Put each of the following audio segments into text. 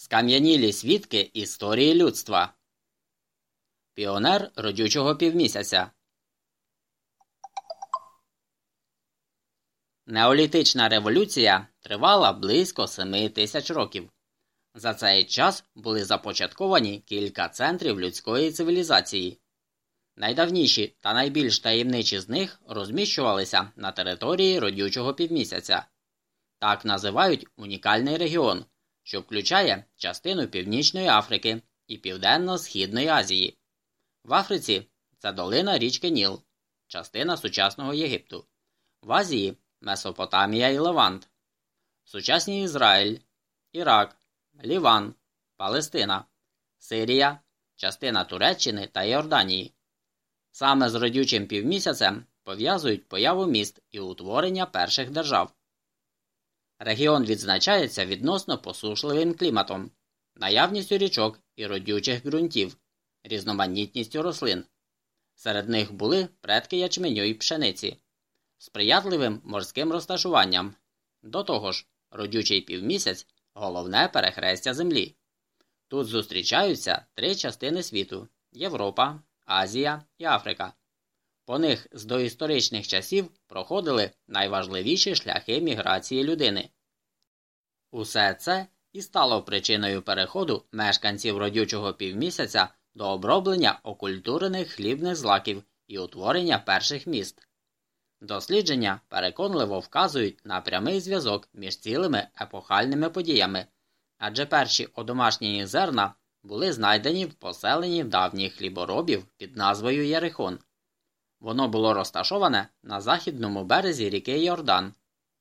Скам'янілі свідки історії людства. Піонер родючого півмісяця. Неолітична революція тривала близько семи тисяч років. За цей час були започатковані кілька центрів людської цивілізації. Найдавніші та найбільш таємничі з них розміщувалися на території родючого півмісяця. Так називають унікальний регіон, що включає частину Північної Африки і Південно-Східної Азії. В Африці це долина річки Ніл, частина сучасного Єгипту, в Азії Месопотамія і Левант, сучасний Ізраїль, Ірак, Ліван, Палестина, Сирія, частина Туреччини та Йорданії. Саме з родючим півмісяцем пов'язують появу міст і утворення перших держав. Регіон відзначається відносно посушливим кліматом, наявністю річок і родючих ґрунтів, різноманітністю рослин. Серед них були предки ячменю і пшениці, сприятливим морським розташуванням. До того ж, родючий півмісяць головне перехрестя Землі. Тут зустрічаються три частини світу Європа, Азія і Африка. По них з доісторичних часів проходили найважливіші шляхи міграції людини. Усе це і стало причиною переходу мешканців родючого півмісяця до оброблення окультурених хлібних злаків і утворення перших міст. Дослідження переконливо вказують на прямий зв'язок між цілими епохальними подіями, адже перші одомашнені зерна були знайдені в поселенні давніх хліборобів під назвою Єрихон. Воно було розташоване на західному березі ріки Йордан,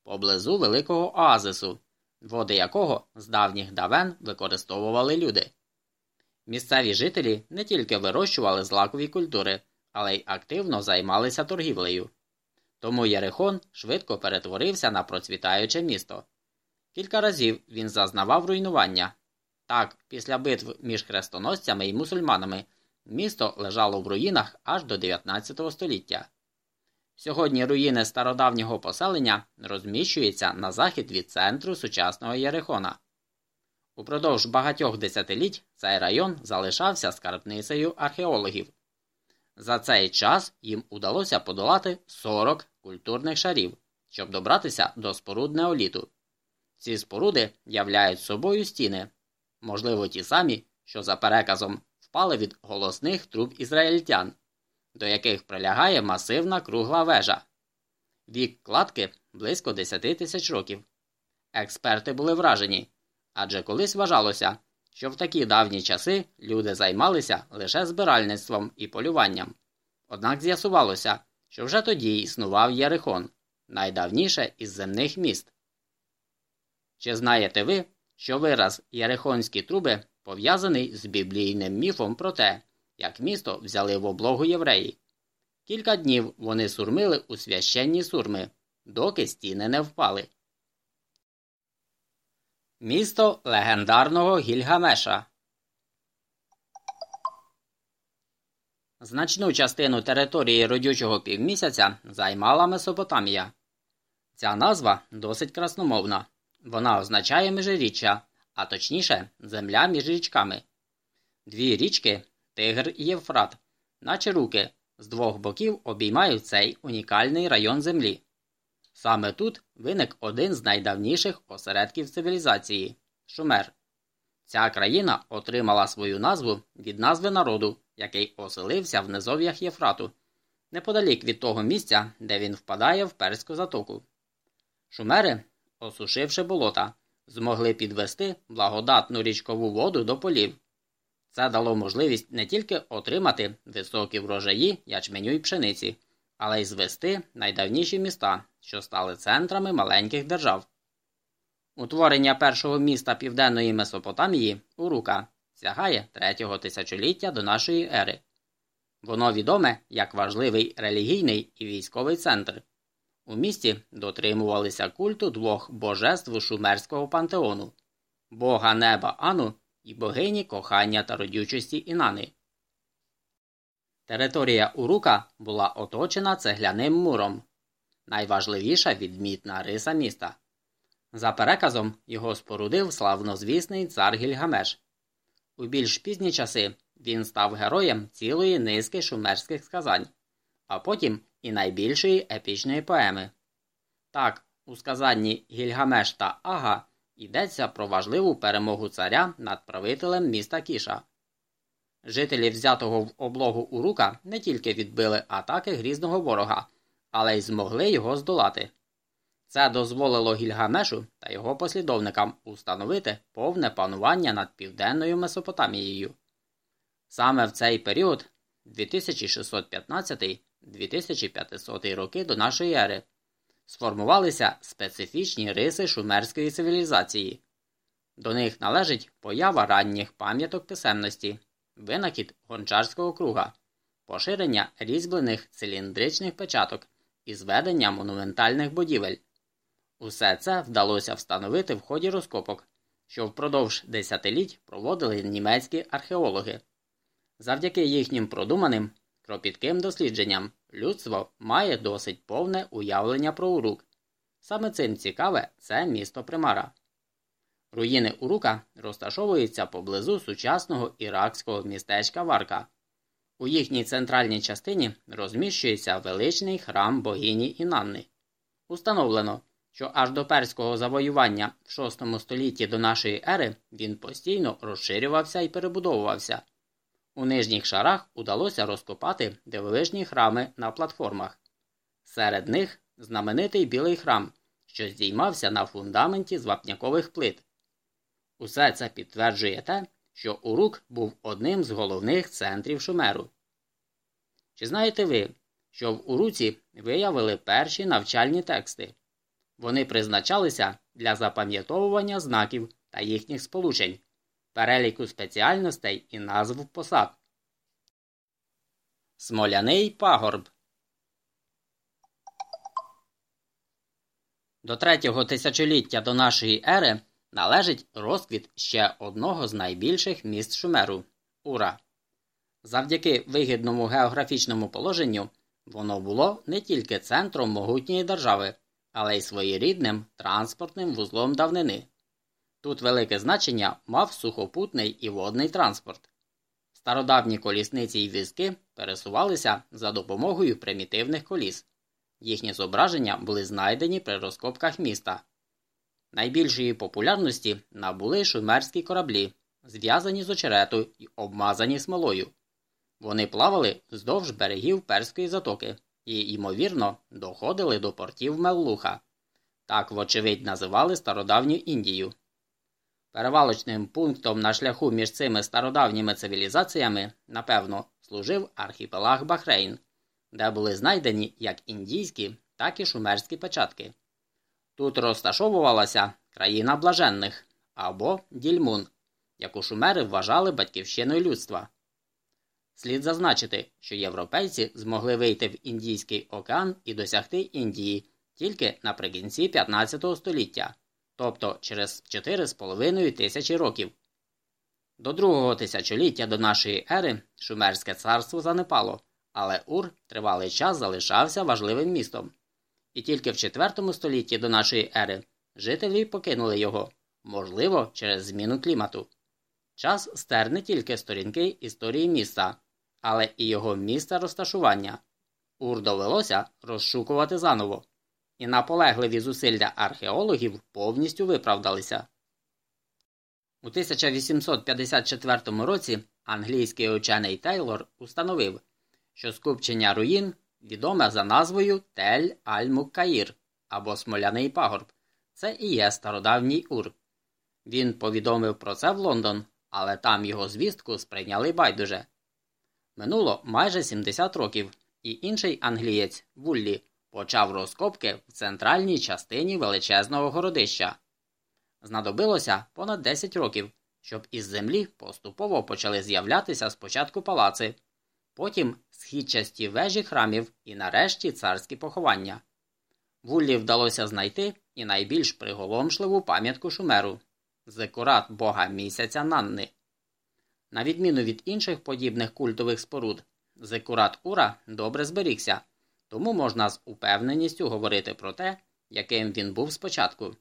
поблизу великого оазису, води якого з давніх давен використовували люди. Місцеві жителі не тільки вирощували злакові культури, але й активно займалися торгівлею. Тому Єрихон швидко перетворився на процвітаюче місто. Кілька разів він зазнавав руйнування. Так, після битв між хрестоносцями і мусульманами місто лежало в руїнах аж до 19 століття. Сьогодні руїни стародавнього поселення розміщуються на захід від центру сучасного Єрихона. Упродовж багатьох десятиліть цей район залишався скарбницею археологів. За цей час їм удалося подолати 40 культурних шарів, щоб добратися до споруд неоліту. Ці споруди являють собою стіни, можливо, ті самі, що за переказом впали від голосних труб ізраїльтян, до яких прилягає масивна кругла вежа. Вік кладки близько 10 тисяч років. Експерти були вражені, адже колись вважалося, що в такі давні часи люди займалися лише збиральництвом і полюванням. Однак з'ясувалося, що вже тоді існував Єрихон, найдавніше із земних міст. Чи знаєте ви, що вираз Єрихонські труби пов'язаний з біблійним міфом про те, як місто взяли в облогу євреї? Кілька днів вони сурмили у священні сурми, доки стіни не впали. Місто легендарного Гільгамеша. Значну частину території родючого півмісяця займала Месопотамія. Ця назва досить красномовна. Вона означає межиріччя, а точніше, земля між річками. Дві річки Тигр і Євфрат, наче руки, з двох боків обіймають цей унікальний район землі. Саме тут виник один з найдавніших осередків цивілізації Шумер. Ця країна отримала свою назву від назви народу, який оселився в низов'ях Єфрату, неподалік від того місця, де він впадає в перську затоку. Шумери, осушивши болота, змогли підвести благодатну річкову воду до полів. Це дало можливість не тільки отримати високі врожаї ячменю й пшениці, але й звести найдавніші міста, що стали центрами маленьких держав. Утворення першого міста Південної Месопотамії Урука сягає третього тисячоліття до нашої ери. Воно відоме як важливий релігійний і військовий центр. У місті дотримувалися культу двох божеств шумерського пантеону бога неба Ану і богині кохання та родючості Інани. Територія Урука була оточена цегляним муром, найважливіша відмітна риса міста. За переказом його спорудив славнозвісний цар Гільгамеш. У більш пізні часи він став героєм цілої низки шумерських сказань, а потім і найбільшої епічної поеми. Так, у сказанні Гільгамеш та Ага йдеться про важливу перемогу царя над правителем міста Кіша. Жителі взятого в облогу Урука не тільки відбили атаки грізного ворога, але й змогли його здолати. Це дозволило Гільгамешу та його послідовникам установити повне панування над південною Месопотамією. Саме в цей період 2615-2500 роки до нашої ери сформувалися специфічні риси шумерської цивілізації. До них належить поява ранніх пам'яток писемності, винахід гончарського круга, поширення різьблених циліндричних печаток і зведення монументальних будівель. Усе це вдалося встановити в ході розкопок, що впродовж десятиліть проводили німецькі археологи. Завдяки їхнім продуманим, кропітким дослідженням людство має досить повне уявлення про урук. Саме цим цікаве це місто Примара. Руїни Урука розташовуються поблизу сучасного іракського містечка Варка. У їхній центральній частині розміщується величний храм богині Інанни. Установлено, що аж до перського завоювання в VI столітті до нашої ери він постійно розширювався і перебудовувався. У нижніх шарах удалося розкопати дивовижні храми на платформах. Серед них знаменитий білий храм, що здіймався на фундаменті з вапнякових плит. Усе це підтверджує те, що Урук був одним з головних центрів Шумеру. Чи знаєте ви, що в Уруці виявили перші навчальні тексти? Вони призначалися для запам'ятовування знаків та їхніх сполучень, переліку спеціальностей і назв посад. Смоляний пагорб До третього тисячоліття до нашої ери належить розквіт ще одного з найбільших міст Шумеру Ура. Завдяки вигідному географічному положенню воно було не тільки центром могутньої держави, але й своєрідним транспортним вузлом давнини. Тут велике значення мав сухопутний і водний транспорт. Стародавні колісниці й візки пересувалися за допомогою примітивних коліс. Їхні зображення були знайдені при розкопках міста. Найбільшої популярності набули шумерські кораблі, зв'язані з очерету і обмазані смолою. Вони плавали вздовж берегів Перської затоки і, ймовірно, доходили до портів Меллуха. Так, вочевидь, називали стародавню Індію. Перевалочним пунктом на шляху між цими стародавніми цивілізаціями, напевно, служив архіпелаг Бахрейн, де були знайдені як індійські, так і шумерські печатки. Тут розташовувалася країна блаженних або Дільмун, яку шумери вважали батьківщиною людства. Слід зазначити, що європейці змогли вийти в Індійський океан і досягти Індії тільки наприкінці 15 століття, тобто через 4,5 тисячі років. До другого тисячоліття до нашої ери Шумерське царство занепало, але Ур тривалий час залишався важливим містом. І тільки в IV столітті до нашої ери жителі покинули його, можливо, через зміну клімату. Час стер не тільки сторінки історії міста, але і його місце розташування. Ур довелося розшукувати заново, і наполегливі зусилля археологів повністю виправдалися. У 1854 році англійський учений Тейлор установив, що скупчення руїн відоме за назвою Тель Аль-Муккаїр або Смоляний пагорб. Це і є стародавній Ур. Він повідомив про це в Лондон, але там його звістку сприйняли байдуже. Минуло майже 70 років, і інший англієць Вуллі почав розкопки в центральній частині величезного городища. Знадобилося понад 10 років, щоб із землі поступово почали з'являтися спочатку палаци, потім східчасті вежі храмів і нарешті царські поховання. Вуллі вдалося знайти і найбільш приголомшливу пам'ятку шумеру зекурат бога місяця Нанни. На відміну від інших подібних культових споруд, зекурат Ура добре зберігся, тому можна з упевненістю говорити про те, яким він був спочатку.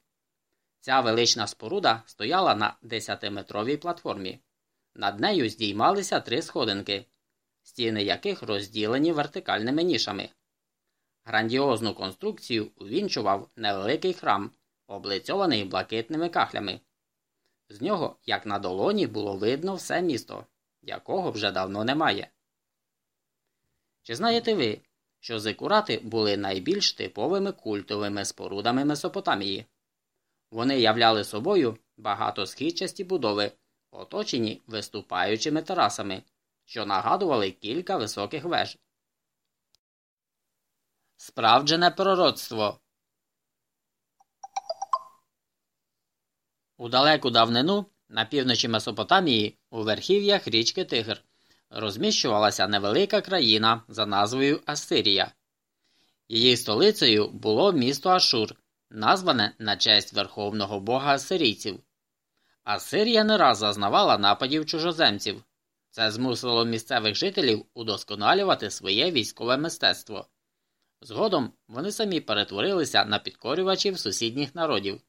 Ця велична споруда стояла на 10-метровій платформі. Над нею здіймалися три сходинки, стіни яких розділені вертикальними нішами. Грандіозну конструкцію увінчував невеликий храм, облицьований блакитними кахлями. З нього, як на долоні, було видно все місто, якого вже давно немає. Чи знаєте ви, що зикурати були найбільш типовими культовими спорудами Месопотамії? Вони являли собою багатосхідчасті будови, оточені виступаючими терасами, що нагадували кілька високих веж. Справджене пророцтво У далеку давнину на півночі Месопотамії у верхів'ях річки Тигр розміщувалася невелика країна за назвою Ассирія. Її столицею було місто Ашур, назване на честь верховного бога асирійців. Асирія не раз зазнавала нападів чужоземців. Це змусило місцевих жителів удосконалювати своє військове мистецтво. Згодом вони самі перетворилися на підкорювачів сусідніх народів.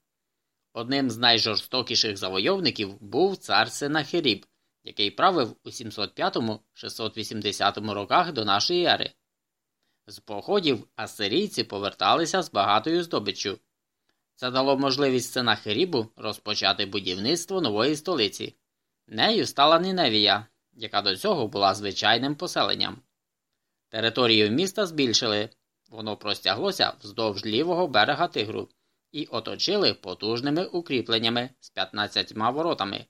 Одним з найжорстокіших завойовників був цар Сенахеріб, який правив у 705-680 роках до нашої ери. З походів асирійці поверталися з багатою здобиччю. Це дало можливість Сенахерібу розпочати будівництво нової столиці. Нею стала Ніневія, яка до цього була звичайним поселенням. Територію міста збільшили, воно простяглося вздовж лівого берега Тигру і оточили потужними укріпленнями з 15 воротами.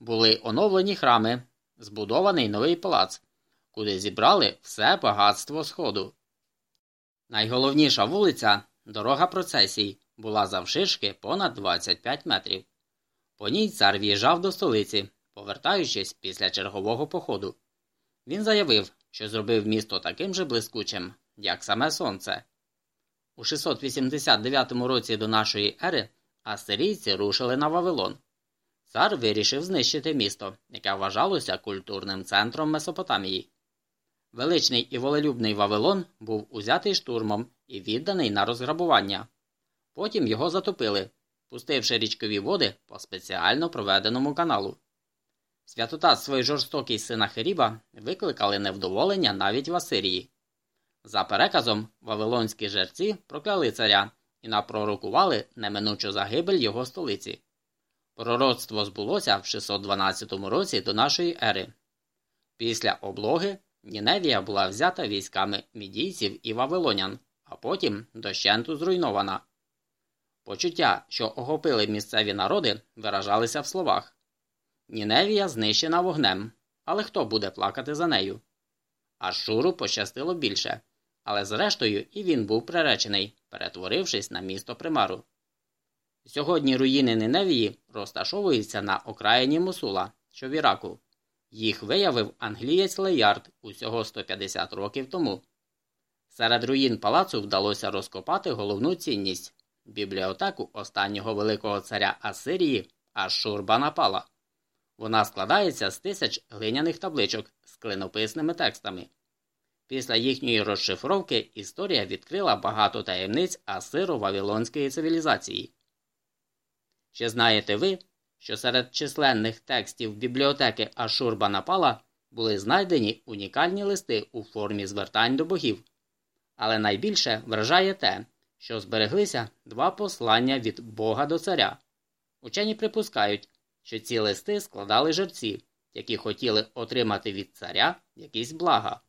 Були оновлені храми, збудований новий палац, куди зібрали все багатство Сходу. Найголовніша вулиця дорога процесій, була завширшки понад 25 метрів. По ній цар в'їжджав до столиці, повертаючись після чергового походу. Він заявив, що зробив місто таким же блискучим, як саме сонце. У 689 році до нашої ери асирійці рушили на Вавилон. Цар вирішив знищити місто, яке вважалося культурним центром Месопотамії. Величний і волелюбний Вавилон був узятий штурмом і відданий на розграбування. Потім його затопили, пустивши річкові води по спеціально проведеному каналу. Святотатство і жорстокість сина Херіба викликали невдоволення навіть в Асирії. За переказом, вавилонські жерці прокляли царя і напророкували неминучу загибель його столиці. Пророцтво збулося в 612 році до нашої ери. Після облоги Ніневія була взята військами мідійців і вавилонян, а потім дощенту зруйнована. Почуття, що охопили місцеві народи, виражалися в словах Ніневія знищена вогнем, але хто буде плакати за нею? А Шуру пощастило більше, але зрештою і він був приречений, перетворившись на місто примару. Сьогодні руїни Ниневії розташовуються на окраїні Мусула, що в Іраку. Їх виявив англієць Леярд усього 150 років тому. Серед руїн палацу вдалося розкопати головну цінність бібліотеку останнього великого царя Асирії Ашурбанапала. Вона складається з тисяч глиняних табличок з клинописними текстами. Після їхньої розшифровки історія відкрила багато таємниць асиро-вавилонської цивілізації. Чи знаєте ви, що серед численних текстів бібліотеки Ашурбанапала були знайдені унікальні листи у формі звертань до богів, але найбільше вражає те, що збереглися два послання від Бога до царя. Учені припускають, що ці листи складали жерці, які хотіли отримати від царя якісь блага.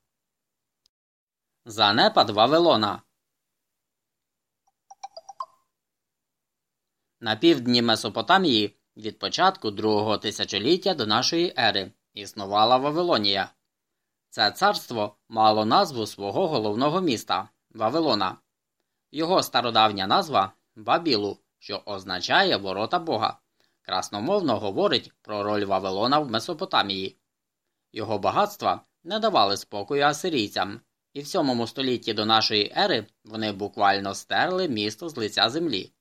Занепад Вавилона На півдні Месопотамії від початку другого тисячоліття до нашої ери існувала Вавилонія. Це царство мало назву свого головного міста Вавилона. Його стародавня назва Бабілу, що означає ворота Бога, красномовно говорить про роль Вавилона в Месопотамії. Його багатства не давали спокою асирійцям, і в 7 столітті до нашої ери вони буквально стерли місто з лиця землі.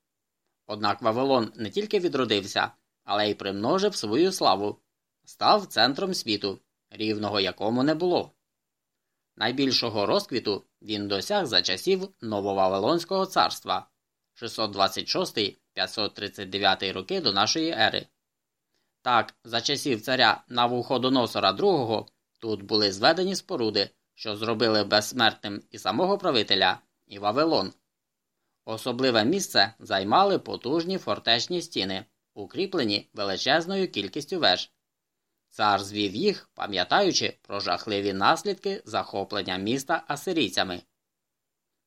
Однак Вавилон не тільки відродився, але й примножив свою славу, став центром світу, рівного якому не було. Найбільшого розквіту він досяг за часів Нововавилонського царства 626-539 роки до нашої ери. Так, за часів царя Навуходоносора II тут були зведені споруди, що зробили безсмертним і самого правителя, і Вавилон. Особливе місце займали потужні фортечні стіни, укріплені величезною кількістю веж. Цар звів їх, пам'ятаючи про жахливі наслідки захоплення міста асирійцями.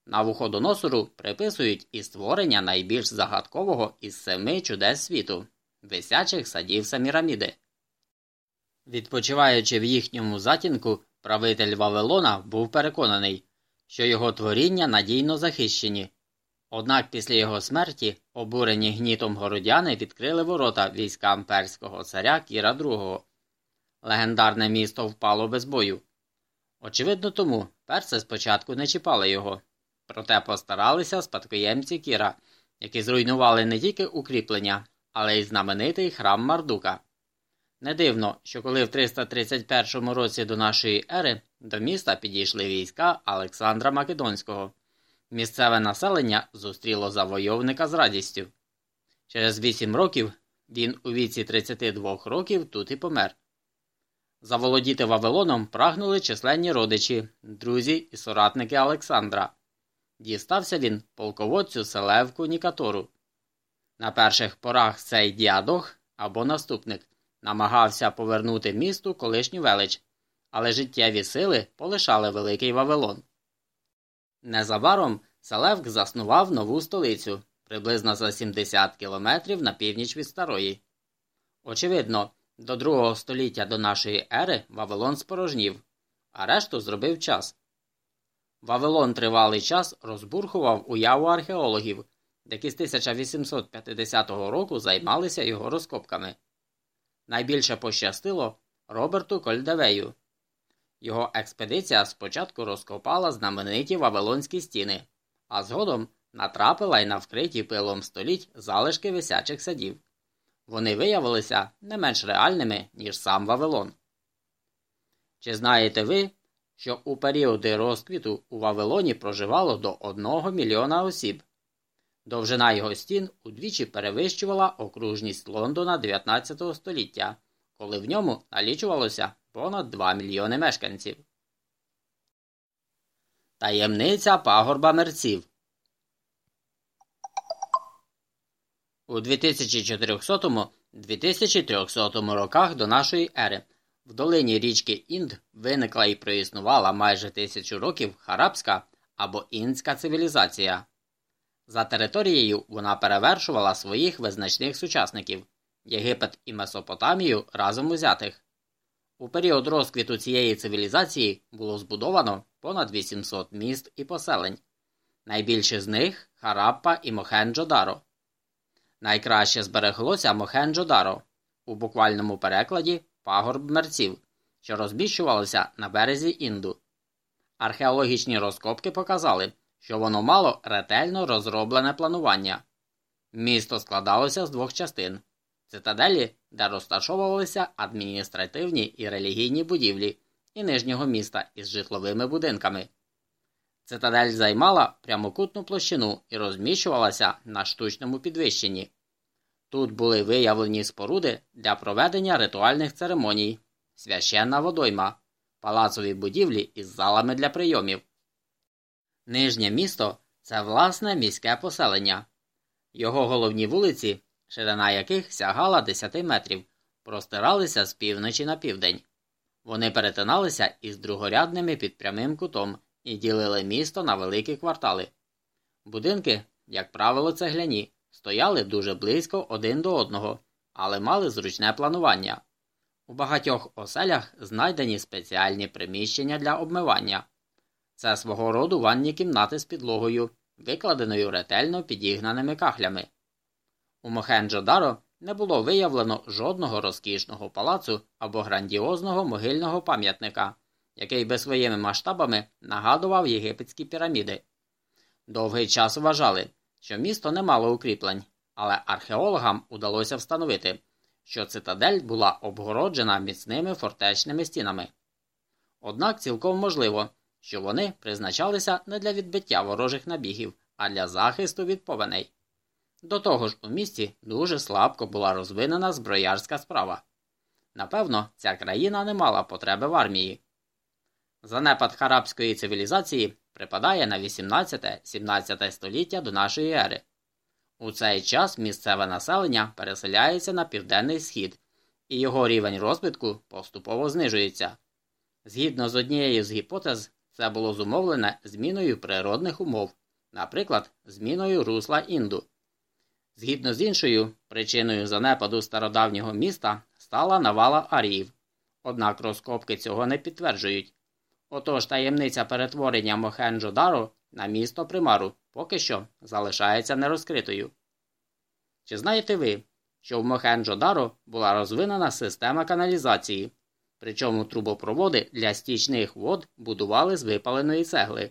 Навуходоносору приписують і створення найбільш загадкового із семи чудес світу висячих садів Саміраміди. Відпочиваючи в їхньому затінку, правитель Вавилона був переконаний, що його творіння надійно захищені. Однак після його смерті, обурені гнітом городяни відкрили ворота військам перського царя Кіра II. Легендарне місто впало без бою. Очевидно, тому перси спочатку не чіпали його, проте постаралися спадкоємці Кіра, які зруйнували не тільки укріплення, але й знаменитий храм Мардука. Не дивно, що коли в 331 році до нашої ери до міста підійшли війська Олександра Македонського, місцеве населення зустріло завойовника з радістю. Через вісім років він у віці 32 років тут і помер. Заволодіти Вавилоном прагнули численні родичі, друзі і соратники Олександра. Дістався він полководцю Селевку Нікатору. На перших порах цей діадох або наступник намагався повернути місту колишню велич, але життєві сили полишали Великий Вавилон. Незабаром Селевк заснував нову столицю приблизно за 70 кілометрів на північ від старої. Очевидно, до другого століття до нашої ери Вавилон спорожнів, а решту зробив час. Вавилон тривалий час розбурхував уяву археологів, які з 1850 року займалися його розкопками. Найбільше пощастило Роберту Кольдевею. Його експедиція спочатку розкопала знамениті Вавилонські стіни, а згодом натрапила й на вкриті пилом століть залишки висячих садів. Вони виявилися не менш реальними, ніж сам Вавилон. Чи знаєте ви, що у періоди розквіту у Вавилоні проживало до 1 мільйона осіб? Довжина його стін удвічі перевищувала окружність Лондона 19 століття, коли в ньому налічувалося понад 2 мільйони мешканців. Таємниця пагорба мерців У 2400-2300 роках до нашої ери в долині річки Інд виникла і проіснувала майже тисячу років харабська або індська цивілізація. За територією вона перевершувала своїх визначних сучасників Єгипет і Месопотамію разом узятих. У період розквіту цієї цивілізації було збудовано понад 800 міст і поселень. Найбільше з них Хараппа і Мохенджо-Даро. Найкраще збереглося Мохенджо-Даро, у буквальному перекладі пагорб мерців, що розміщувалося на березі Інду. Археологічні розкопки показали, що воно мало ретельно розроблене планування. Місто складалося з двох частин цитаделі, де розташовувалися адміністративні і релігійні будівлі, і нижнього міста із житловими будинками. Цитадель займала прямокутну площину і розміщувалася на штучному підвищенні. Тут були виявлені споруди для проведення ритуальних церемоній, священна водойма, палацові будівлі із залами для прийомів. Нижнє місто це власне міське поселення. Його головні вулиці, ширина яких сягала 10 метрів, простиралися з півночі на південь. Вони перетиналися із другорядними під прямим кутом і ділили місто на великі квартали. Будинки, як правило, цегляні, стояли дуже близько один до одного, але мали зручне планування. У багатьох оселях знайдені спеціальні приміщення для обмивання. Це свого роду ванні кімнати з підлогою, викладеною ретельно підігнаними кахлями. У Мохенджо-Даро не було виявлено жодного розкішного палацу або грандіозного могильного пам'ятника, який би своїми масштабами нагадував єгипетські піраміди. Довгий час вважали, що місто не мало укріплень, але археологам удалося встановити, що цитадель була обгороджена міцними фортечними стінами. Однак цілком можливо, що вони призначалися не для відбиття ворожих набігів, а для захисту від повеней. До того ж, у місті дуже слабко була розвинена зброярська справа. Напевно, ця країна не мала потреби в армії. Занепад харабської цивілізації припадає на 18-17 століття до нашої ери. У цей час місцеве населення переселяється на південний схід, і його рівень розвитку поступово знижується. Згідно з однією з гіпотез, це було зумовлене зміною природних умов, наприклад, зміною русла інду. Згідно з іншою, причиною занепаду стародавнього міста стала навала аріїв, однак розкопки цього не підтверджують. Отож таємниця перетворення Мохенджо-Даро на місто примару поки що залишається нерозкритою. Чи знаєте ви, що в Мохенджо-Даро була розвинена система каналізації, причому трубопроводи для стічних вод будували з випаленої цегли?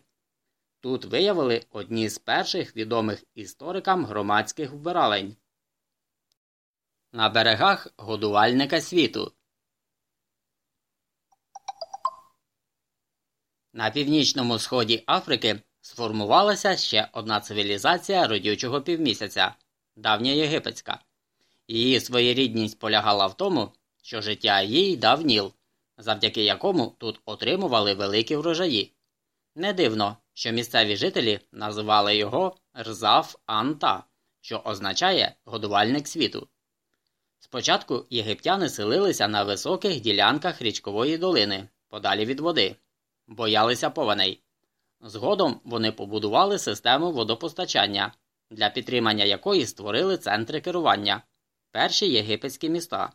Тут виявили одні з перших відомих історикам громадських вбиралень. На берегах годувальника світу. На північному сході Африки сформувалася ще одна цивілізація родючого півмісяця давня єгипетська. Її своєрідність полягала в тому, що життя їй дав Ніл, завдяки якому тут отримували великі врожаї. Не дивно, що місцеві жителі називали його Рзаф Анта, що означає годувальник світу. Спочатку єгиптяни селилися на високих ділянках річкової долини, подалі від води, боялися повеней. Згодом вони побудували систему водопостачання, для підтримання якої створили центри керування перші єгипетські міста.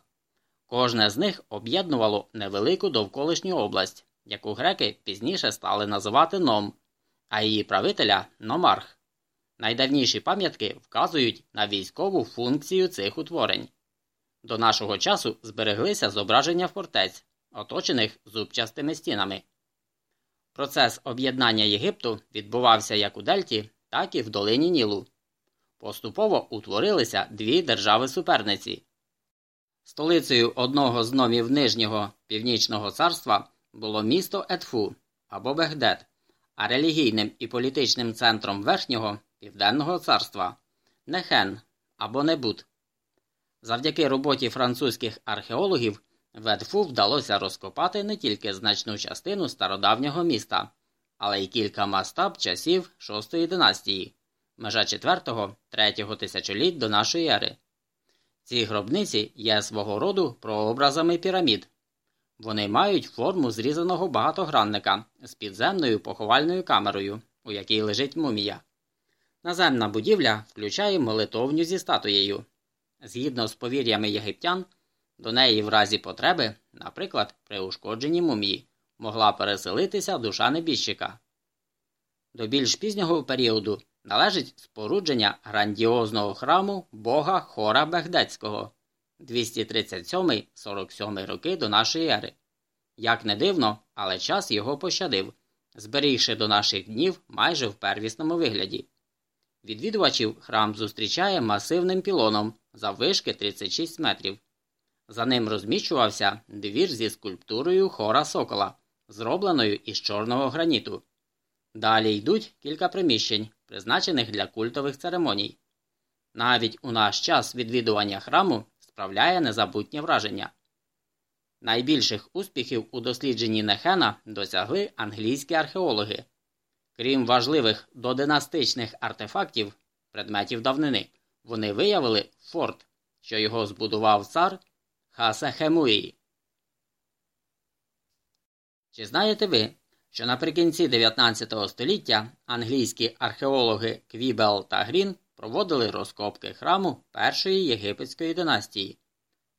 Кожне з них об'єднувало невелику довколишню область, яку греки пізніше стали називати Ном, а її правителя Номарх. Найдавніші пам'ятки вказують на військову функцію цих утворень. До нашого часу збереглися зображення фортець, оточених зубчастими стінами. Процес об'єднання Єгипту відбувався як у Дельті, так і в долині Нілу. Поступово утворилися дві держави-суперниці. Столицею одного з номів Нижнього Північного царства було місто Етфу або Бегдет, а релігійним і політичним центром Верхнього Південного царства Нехен або Небут. Завдяки роботі французьких археологів в Едфу вдалося розкопати не тільки значну частину стародавнього міста, але й кілька мастаб часів шостої династії, межа 4-3 тисячоліть до нашої ери. Ці гробниці є свого роду прообразами пірамід. Вони мають форму зрізаного багатогранника з підземною поховальною камерою, у якій лежить мумія. Наземна будівля включає молитовню зі статуєю. Згідно з повір'ями єгиптян, до неї в разі потреби, наприклад, при ушкодженні мумії, могла переселитися душа небіжчика. До більш пізнього періоду належить спорудження грандіозного храму бога Хора Бегдецького 237-47 роки до нашої ери. Як не дивно, але час його пощадив, зберігши до наших днів майже в первісному вигляді. Відвідувачів храм зустрічає масивним пілоном заввишки 36 метрів. За ним розміщувався двір зі скульптурою хора сокола, зробленою із чорного граніту. Далі йдуть кілька приміщень, призначених для культових церемоній. Навіть у наш час відвідування храму справляє незабутнє враження. Найбільших успіхів у дослідженні Нехена досягли англійські археологи. Крім важливих додинастичних артефактів, предметів давнини, вони виявили форт, що його збудував цар Хасехемуї. Чи знаєте ви, що наприкінці 19 століття англійські археологи Квібел та Грін проводили розкопки храму першої єгипетської династії,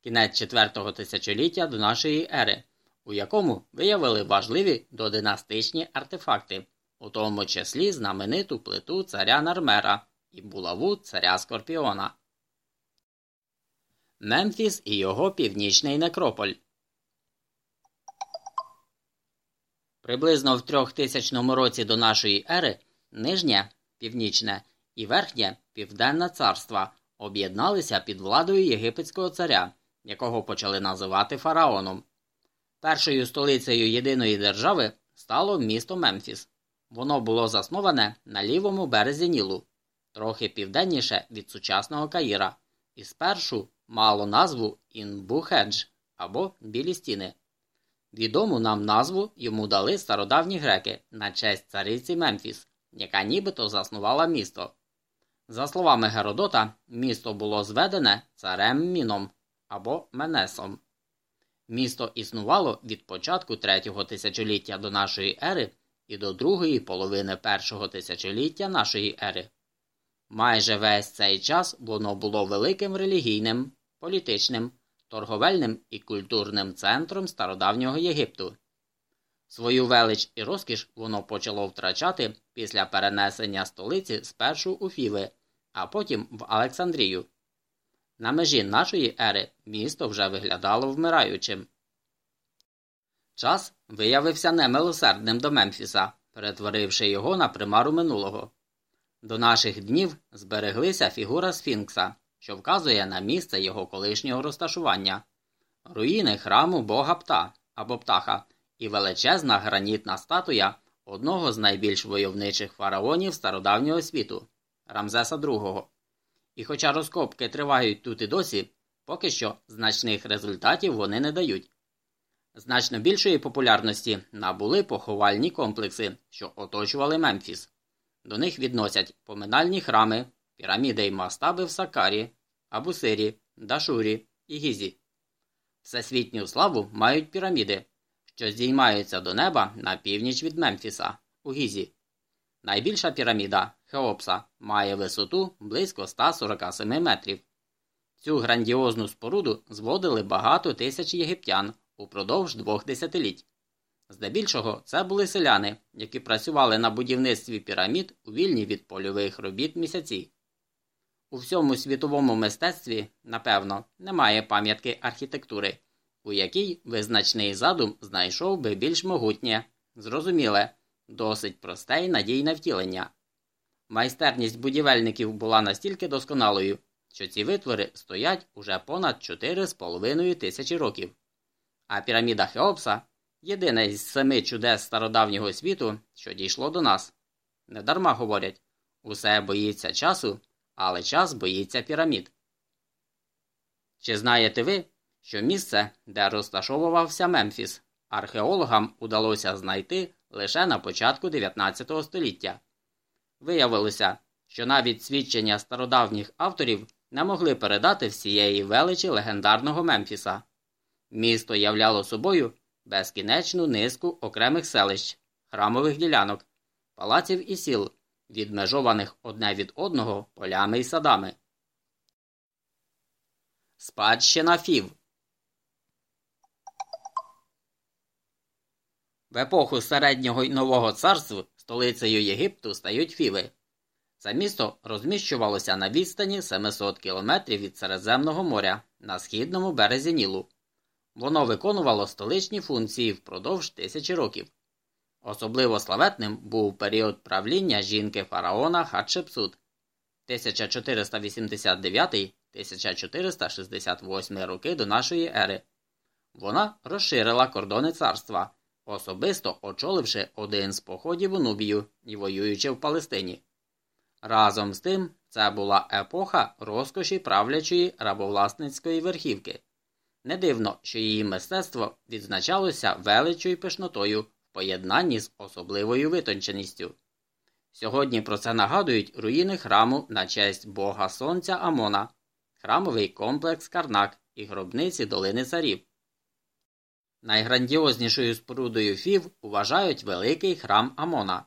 кінець 4-го тисячоліття до нашої ери, у якому виявили важливі додинастичні артефакти, у тому числі знамениту плиту царя Нармера і булаву царя Скорпіона. Мемфіс і його північний некрополь. Приблизно в 3000 році до нашої ери нижнє північне і верхнє південне царства об'єдналися під владою єгипетського царя, якого почали називати фараоном. Першою столицею єдиної держави стало місто Мемфіс. Воно було засноване на лівому березі Нілу. трохи південніше від сучасного Каїра, і спершу мало назву Інбухедж або Білі стіни. Відому нам назву йому дали стародавні греки на честь цариці Мемфіс, яка нібито заснувала місто. За словами Геродота, місто було зведене царем Міном або Менесом. Місто існувало від початку третього тисячоліття до нашої ери і до другої половини першого тисячоліття нашої ери. Майже весь цей час воно було великим релігійним, політичним, торговельним і культурним центром стародавнього Єгипту. Свою велич і розкіш воно почало втрачати після перенесення столиці спершу у Фіви, а потім в Олександрію. На межі нашої ери місто вже виглядало вмираючим. Час виявився немилосердним до Мемфіса, перетворивши його на примару минулого. До наших днів збереглися фігура Сфінкса, що вказує на місце його колишнього розташування, руїни храму бога Пта або птаха і величезна гранітна статуя одного з найбільш войовничих фараонів стародавнього світу Рамзеса II. І хоча розкопки тривають тут і досі, поки що значних результатів вони не дають. Значно більшої популярності набули поховальні комплекси, що оточували Мемфіс. До них відносять поминальні храми, піраміди й мастаби в Сакарі, Абусирі, Дашурі і Гізі. Всесвітню славу мають піраміди, що здіймаються до неба на північ від Мемфіса у Гізі. Найбільша піраміда Хеопса має висоту близько 147 метрів. Цю грандіозну споруду зводили багато тисяч єгиптян упродовж двох десятиліть. Здебільшого це були селяни, які працювали на будівництві пірамід у вільні від польових робіт місяці. У всьому світовому мистецтві, напевно, немає пам'ятки архітектури, у якій визначний задум знайшов би більш могутнє, зрозуміле, досить просте й надійне втілення. Майстерність будівельників була настільки досконалою, що ці витвори стоять уже понад 4,5 тисячі років. А піраміда Хеопса єдина із семи чудес стародавнього світу, що дійшло до нас. Недарма говорять усе боїться часу, але час боїться пірамід. Чи знаєте ви, що місце, де розташовувався Мемфіс, археологам удалося знайти лише на початку 19 століття? Виявилося, що навіть свідчення стародавніх авторів не могли передати всієї величі легендарного Мемфіса. Місто являло собою безкінечну низку окремих селищ, храмових ділянок, палаців і сіл, відмежованих одне від одного полями й садами. Спадщина Фів В епоху середнього й нового царств столицею Єгипту стають Фіви. Це місто розміщувалося на відстані 700 кілометрів від Середземного моря на східному березі Нілу. Воно виконувало столичні функції впродовж тисячі років. Особливо славетним був період правління жінки фараона Хатшепсут 1489-1468 роки до нашої ери. Вона розширила кордони царства, особисто очоливши один з походів у Нубію і воюючи в Палестині. Разом з тим, це була епоха розкоші правлячої рабовласницької верхівки. Не дивно, що її мистецтво відзначалося величою пишнотою в поєднанні з особливою витонченістю. Сьогодні про це нагадують руїни храму на честь Бога Сонця Амона, храмовий комплекс Карнак і гробниці Долини Царів. Найграндіознішою спорудою Фів вважають великий храм Амона.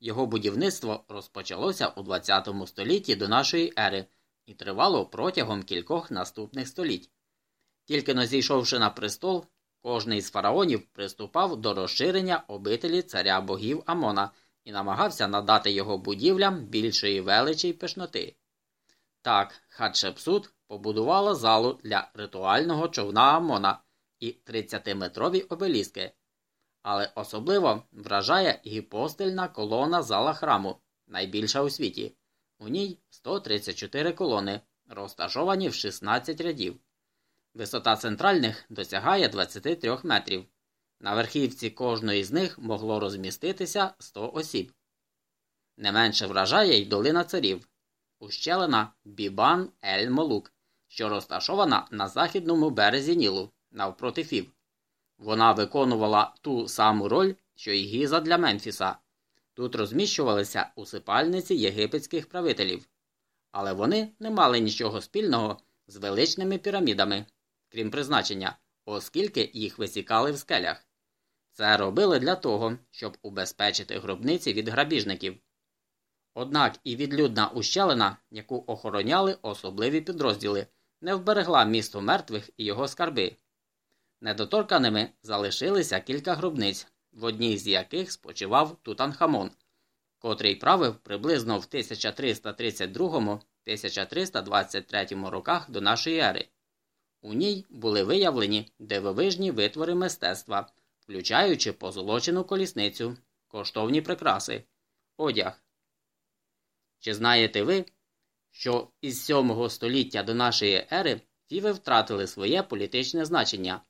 Його будівництво розпочалося у ХХ столітті до нашої ери і тривало протягом кількох наступних століть. Тільки но зійшовши на престол, кожний з фараонів приступав до розширення обителі царя богів Амона і намагався надати його будівлям більшої величі й пишноти. Так, Хатшепсут побудувала залу для ритуального човна Амона і 30-метрові обеліски. Але особливо вражає гіпостельна колона зала храму, найбільша у світі. У ній 134 колони, розташовані в 16 рядів. Висота центральних досягає 23 метрів. На верхівці кожної з них могло розміститися 100 осіб. Не менше вражає й долина царів. ущелина Бібан Ель Молук, що розташована на західному березі Нілу навпроти Фів. Вона виконувала ту саму роль, що й Гіза для Мемфіса. Тут розміщувалися усипальниці єгипетських правителів, але вони не мали нічого спільного з величними пірамідами, крім призначення, оскільки їх висікали в скелях. Це робили для того, щоб убезпечити гробниці від грабіжників. Однак і відлюдна ущелина, яку охороняли особливі підрозділи, не вберегла місто мертвих і його скарби. Недоторканими залишилися кілька гробниць, в одній з яких спочивав Тутанхамон, котрий правив приблизно в 1332-1323 роках до нашої ери. У ній були виявлені дивовижні витвори мистецтва, включаючи позолочену колісницю, коштовні прикраси, одяг. Чи знаєте ви, що із 7 століття до нашої ери фіви втратили своє політичне значення,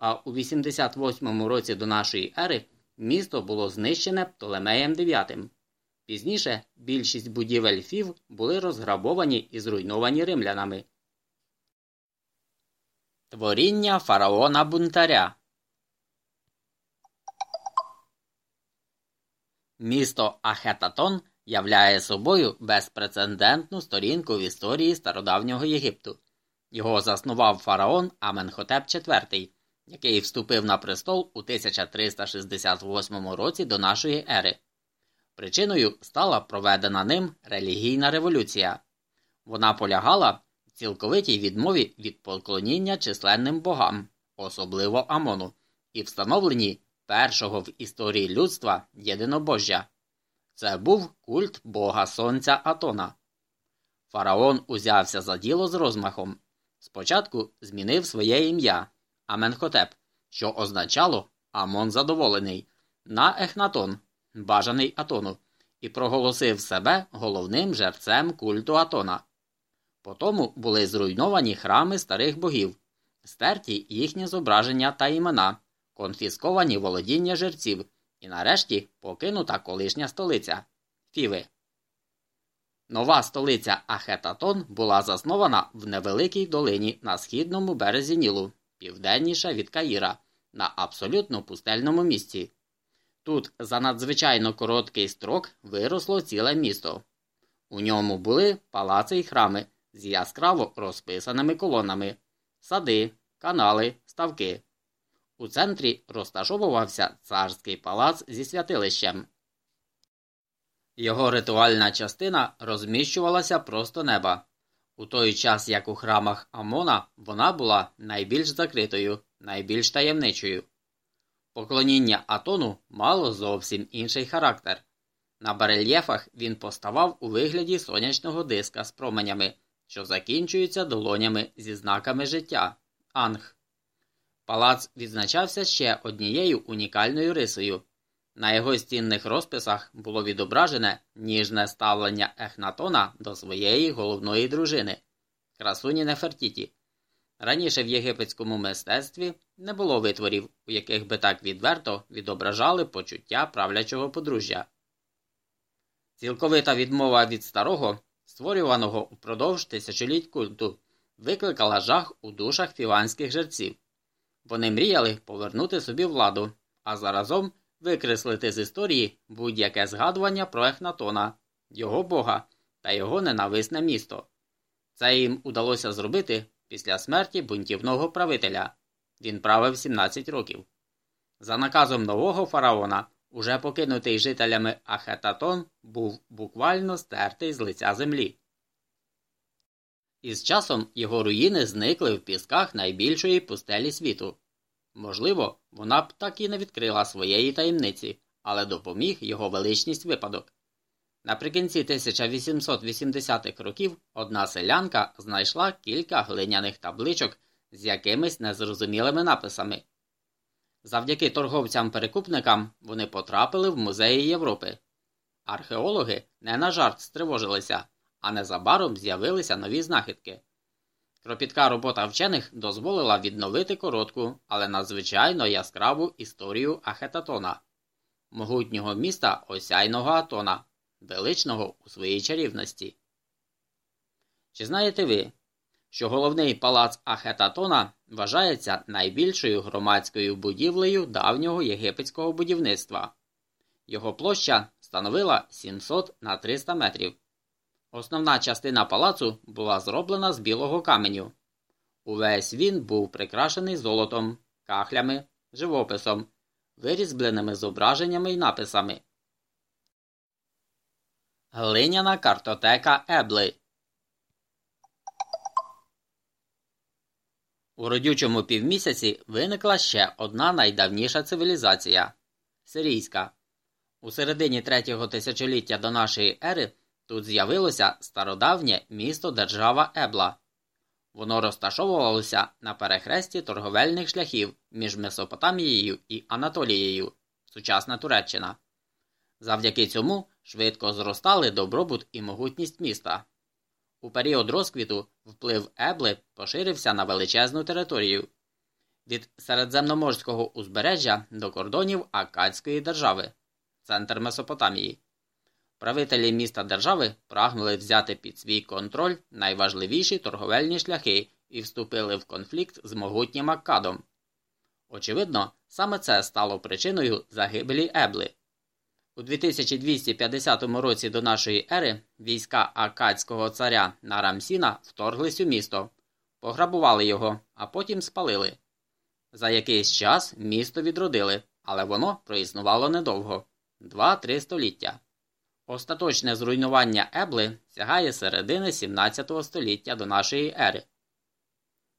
а у 88 році до нашої ери місто було знищене Птолемеєм IX. Пізніше більшість будівель фів були розграбовані і зруйновані римлянами. Творіння фараона бунтаря Місто Ахетатон являє собою безпрецедентну сторінку в історії стародавнього Єгипту. Його заснував фараон Аменхотеп IV, який вступив на престол у 1368 році до нашої ери. Причиною стала проведена ним релігійна революція. Вона полягала в цілковитій відмові від поклоніння численним богам, особливо Амону, і встановленні першого в історії людства єдинобожжя. Це був культ бога сонця Атона. Фараон узявся за діло з розмахом. Спочатку змінив своє ім'я Аменхотеп, що означало Амон задоволений, на Ехнатон, бажаний Атону, і проголосив себе головним жерцем культу Атона. Потому були зруйновані храми старих богів, стерті їхні зображення та імена, конфісковані володіння жерців і нарешті покинута колишня столиця Фіви. Нова столиця Ахетатон була заснована в невеликій долині на східному березі Нілу, південніше від Каїра, на абсолютно пустельному місці. Тут за надзвичайно короткий строк виросло ціле місто. У ньому були палаци й храми з яскраво розписаними колонами, сади, канали, ставки. У центрі розташовувався царський палац зі святилищем. Його ритуальна частина розміщувалася просто неба. У той час, як у храмах Амона, вона була найбільш закритою, найбільш таємничою. Поклоніння Атону мало зовсім інший характер. На барельєфах він поставав у вигляді сонячного диска з променями, що закінчуються долонями зі знаками життя анг. Палац відзначався ще однією унікальною рисою. На його стінних розписах було відображене ніжне ставлення Ехнатона до своєї головної дружини красуні Нефертіті. Раніше в єгипетському мистецтві не було витворів, у яких би так відверто відображали почуття правлячого подружжя. Цілковита відмова від старого, створюваного упродовж тисячоліть культу, викликала жах у душах фіванських жерців. Вони мріяли повернути собі владу, а заразом викреслити з історії будь-яке згадування про Ехнатона, його бога та його ненависне місто. Це їм удалося зробити після смерті бунтівного правителя. Він правив 17 років. За наказом нового фараона, уже покинутий жителями Ахетатон, був буквально стертий з лиця землі. Із часом його руїни зникли в пісках найбільшої пустелі світу. Можливо, вона б так і не відкрила своєї таємниці, але допоміг його величність випадок. Наприкінці 1880-х років одна селянка знайшла кілька глиняних табличок з якимись незрозумілими написами. Завдяки торговцям-перекупникам вони потрапили в музеї Європи. Археологи не на жарт стривожилися, а незабаром з'явилися нові знахідки. Кропітка робота вчених дозволила відновити коротку, але надзвичайно яскраву історію Ахетатона, могутнього міста осяйного Атона, величного у своїй чарівності. Чи знаєте ви, що головний палац Ахетатона вважається найбільшою громадською будівлею давнього єгипетського будівництва? Його площа становила 700 на 300 метрів. Основна частина палацу була зроблена з білого каменю. Увесь він був прикрашений золотом, кахлями, живописом, вирізбленими зображеннями і написами. Глиняна картотека Ебли У родючому півмісяці виникла ще одна найдавніша цивілізація сирійська. У середині третього тисячоліття до нашої ери тут з'явилося стародавнє місто держава Ебла. Воно розташовувалося на перехресті торговельних шляхів між Месопотамією і Анатолією, сучасна Туреччина. Завдяки цьому швидко зростали добробут і могутність міста. У період розквіту вплив Ебли поширився на величезну територію від середземноморського узбережжя до кордонів Акадської держави, центр Месопотамії. Правителі міста держави прагнули взяти під свій контроль найважливіші торговельні шляхи і вступили в конфлікт з могутнім Аккадом. Очевидно, саме це стало причиною загибелі Ебли. У 2250 році до нашої ери війська Акадського царя Нарамсіна вторглись у місто, пограбували його, а потім спалили. За якийсь час місто відродили, але воно проіснувало недовго два-три століття. Остаточне зруйнування Ебли сягає середини 17 століття до нашої ери.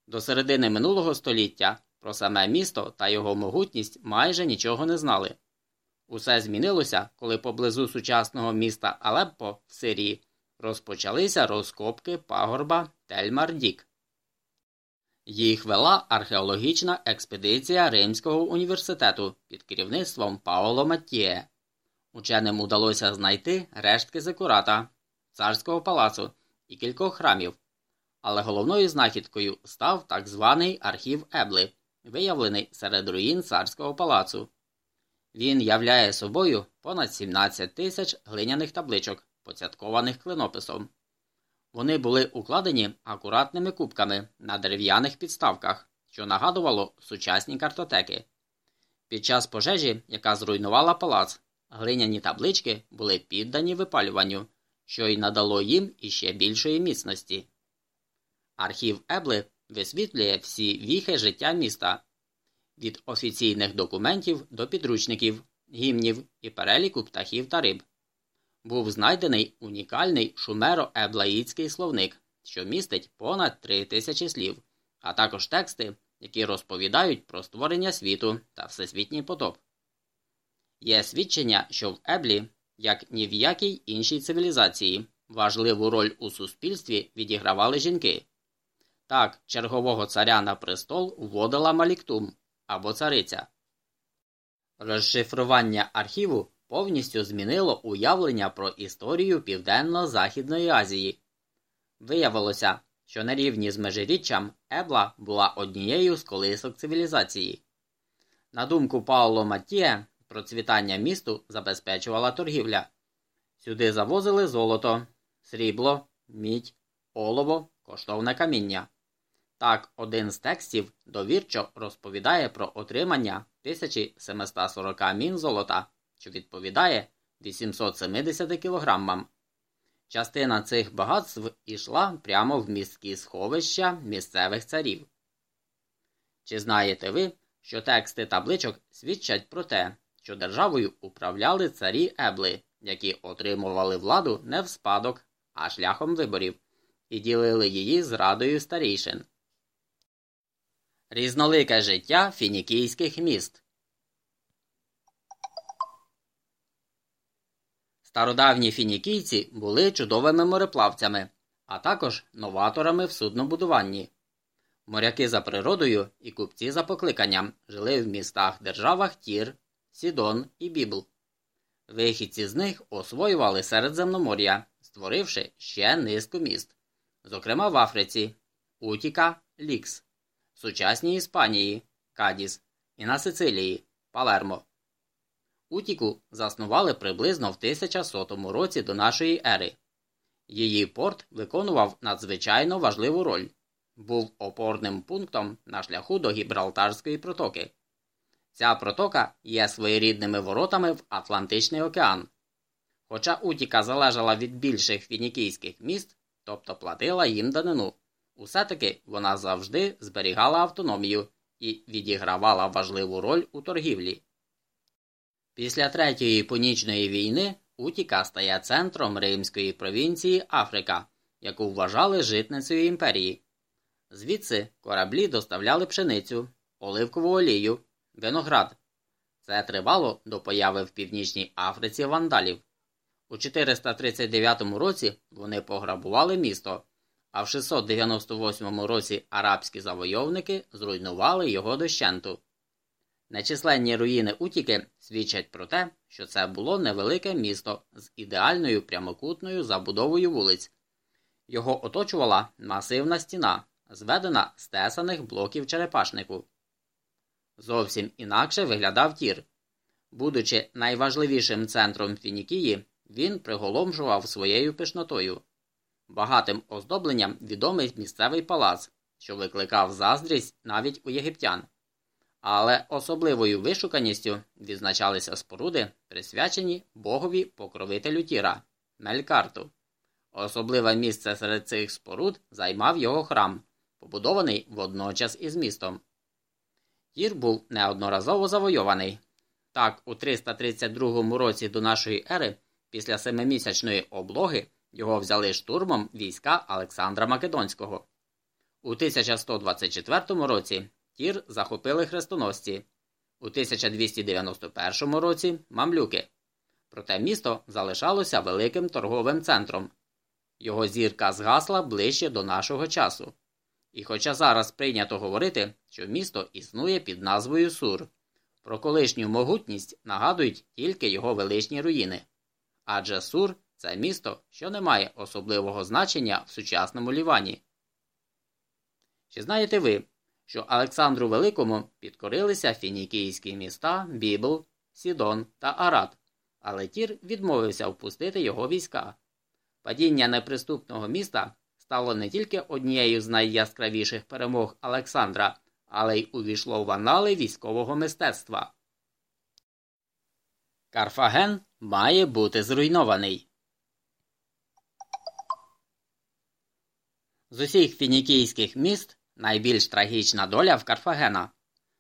До середини минулого століття про саме місто та його могутність майже нічого не знали. Усе змінилося, коли поблизу сучасного міста Алеппо в Сирії розпочалися розкопки пагорба Тельмардік. Їх вела археологічна експедиція Римського університету під керівництвом Паоло Маттіє. Ученим удалося знайти рештки Зекурата, царського палацу і кількох храмів, але головною знахідкою став так званий архів Ебли, виявлений серед руїн царського палацу. Він являє собою понад 17 тисяч глиняних табличок, поцяткованих клинописом. Вони були укладені акуратними кубками на дерев'яних підставках, що нагадувало сучасні картотеки. Під час пожежі, яка зруйнувала палац, глиняні таблички були піддані випалюванню, що й надало їм іще більшої міцності. Архів Ебли висвітлює всі віхи життя міста від офіційних документів до підручників, гімнів і переліку птахів та риб. Був знайдений унікальний шумеро-еблаїцький словник, що містить понад три тисячі слів, а також тексти, які розповідають про створення світу та всесвітній потоп. Є свідчення, що в Еблі, як ні в якій іншій цивілізації, важливу роль у суспільстві відігравали жінки. Так, чергового царя на престол вводила Маліктум, або цариця. Розшифрування архіву повністю змінило уявлення про історію Південно-Західної Азії. Виявилося, що на рівні з межиріччям Ебла була однією з колисок цивілізації. На думку Пауло Матіє, процвітання місту забезпечувала торгівля. Сюди завозили золото, срібло, мідь, олово, коштовне каміння. Так, один з текстів довірчо розповідає про отримання 1740 мін золота, що відповідає 870 кілограмам. Частина цих багатств ішла прямо в міські сховища місцевих царів. Чи знаєте ви, що тексти табличок свідчать про те, що державою управляли царі Ебли, які отримували владу не в спадок, а шляхом виборів, і ділили її з радою старійшин? Різнолике життя фінікійських міст. Стародавні фінікійці були чудовими мореплавцями, а також новаторами в суднобудуванні. Моряки за природою і купці за покликанням жили в містах державах Тір, Сідон і Бібл. Вихідці з них освоювали Середземномор'я, створивши ще низку міст, зокрема в Африці Утіка, Лікс сучасній Іспанії Кадіс і на Сицилії Палермо. Утіку заснували приблизно в 1100 році до нашої ери. Її порт виконував надзвичайно важливу роль, був опорним пунктом на шляху до Гібралтарської протоки. Ця протока є своєрідними воротами в Атлантичний океан. Хоча Утіка залежала від більших фінікійських міст, тобто платила їм данину, усе таки вона завжди зберігала автономію і відігравала важливу роль у торгівлі. Після Третьої Понічної війни Утіка стає центром римської провінції Африка, яку вважали житницею імперії. Звідси кораблі доставляли пшеницю, оливкову олію, виноград. Це тривало до появи в Північній Африці вандалів. У 439 році вони пограбували місто, а в 698 році арабські завойовники зруйнували його дощенту. Нечисленні руїни Утіки свідчать про те, що це було невелике місто з ідеальною прямокутною забудовою вулиць. Його оточувала масивна стіна, зведена з тесаних блоків черепашнику. Зовсім інакше виглядав Тір. Будучи найважливішим центром Фінікії, він приголомшував своєю пишнотою. Багатим оздобленням відомий місцевий палац, що викликав заздрість навіть у єгиптян. Але особливою вишуканістю відзначалися споруди, присвячені богові покровителю Тіра Мелькарту. Особливе місце серед цих споруд займав його храм, побудований водночас із містом. Тір був неодноразово завойований. Так, у 332 році до нашої ери, після семимісячної облоги, його взяли штурмом війська Олександра Македонського. У 1124 році Тір захопили хрестоносці, у 1291 році мамлюки. Проте місто залишалося великим торговим центром. Його зірка згасла ближче до нашого часу. І хоча зараз прийнято говорити, що місто існує під назвою Сур, про колишню могутність нагадують тільки його величні руїни. Адже Сур це місто, що не має особливого значення в сучасному Лівані. Чи знаєте ви, що Олександру Великому підкорилися фінікійські міста Бібл, Сідон та Арат, але Тір відмовився впустити його війська. Падіння неприступного міста стало не тільки однією з найяскравіших перемог Олександра, але й увійшло в анали військового мистецтва. Карфаген має бути зруйнований. З усіх фінікійських міст найбільш трагічна доля в Карфагена.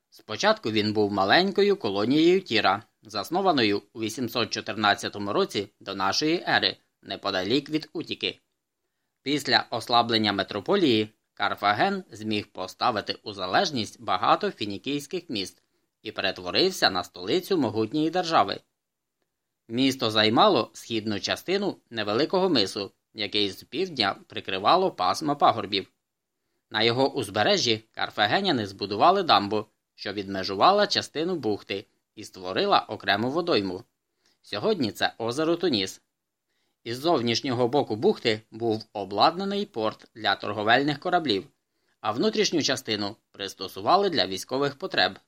Спочатку він був маленькою колонією Тіра, заснованою у 814 році до нашої ери, неподалік від Утіки. Після ослаблення метрополії Карфаген зміг поставити у залежність багато фінікійських міст і перетворився на столицю могутньої держави. Місто займало східну частину невеликого мису, який з півдня прикривало пасмо пагорбів. На його узбережжі карфагеняни збудували дамбу, що відмежувала частину бухти і створила окрему водойму. Сьогодні це озеро Туніс. Із зовнішнього боку бухти був обладнаний порт для торговельних кораблів, а внутрішню частину пристосували для військових потреб.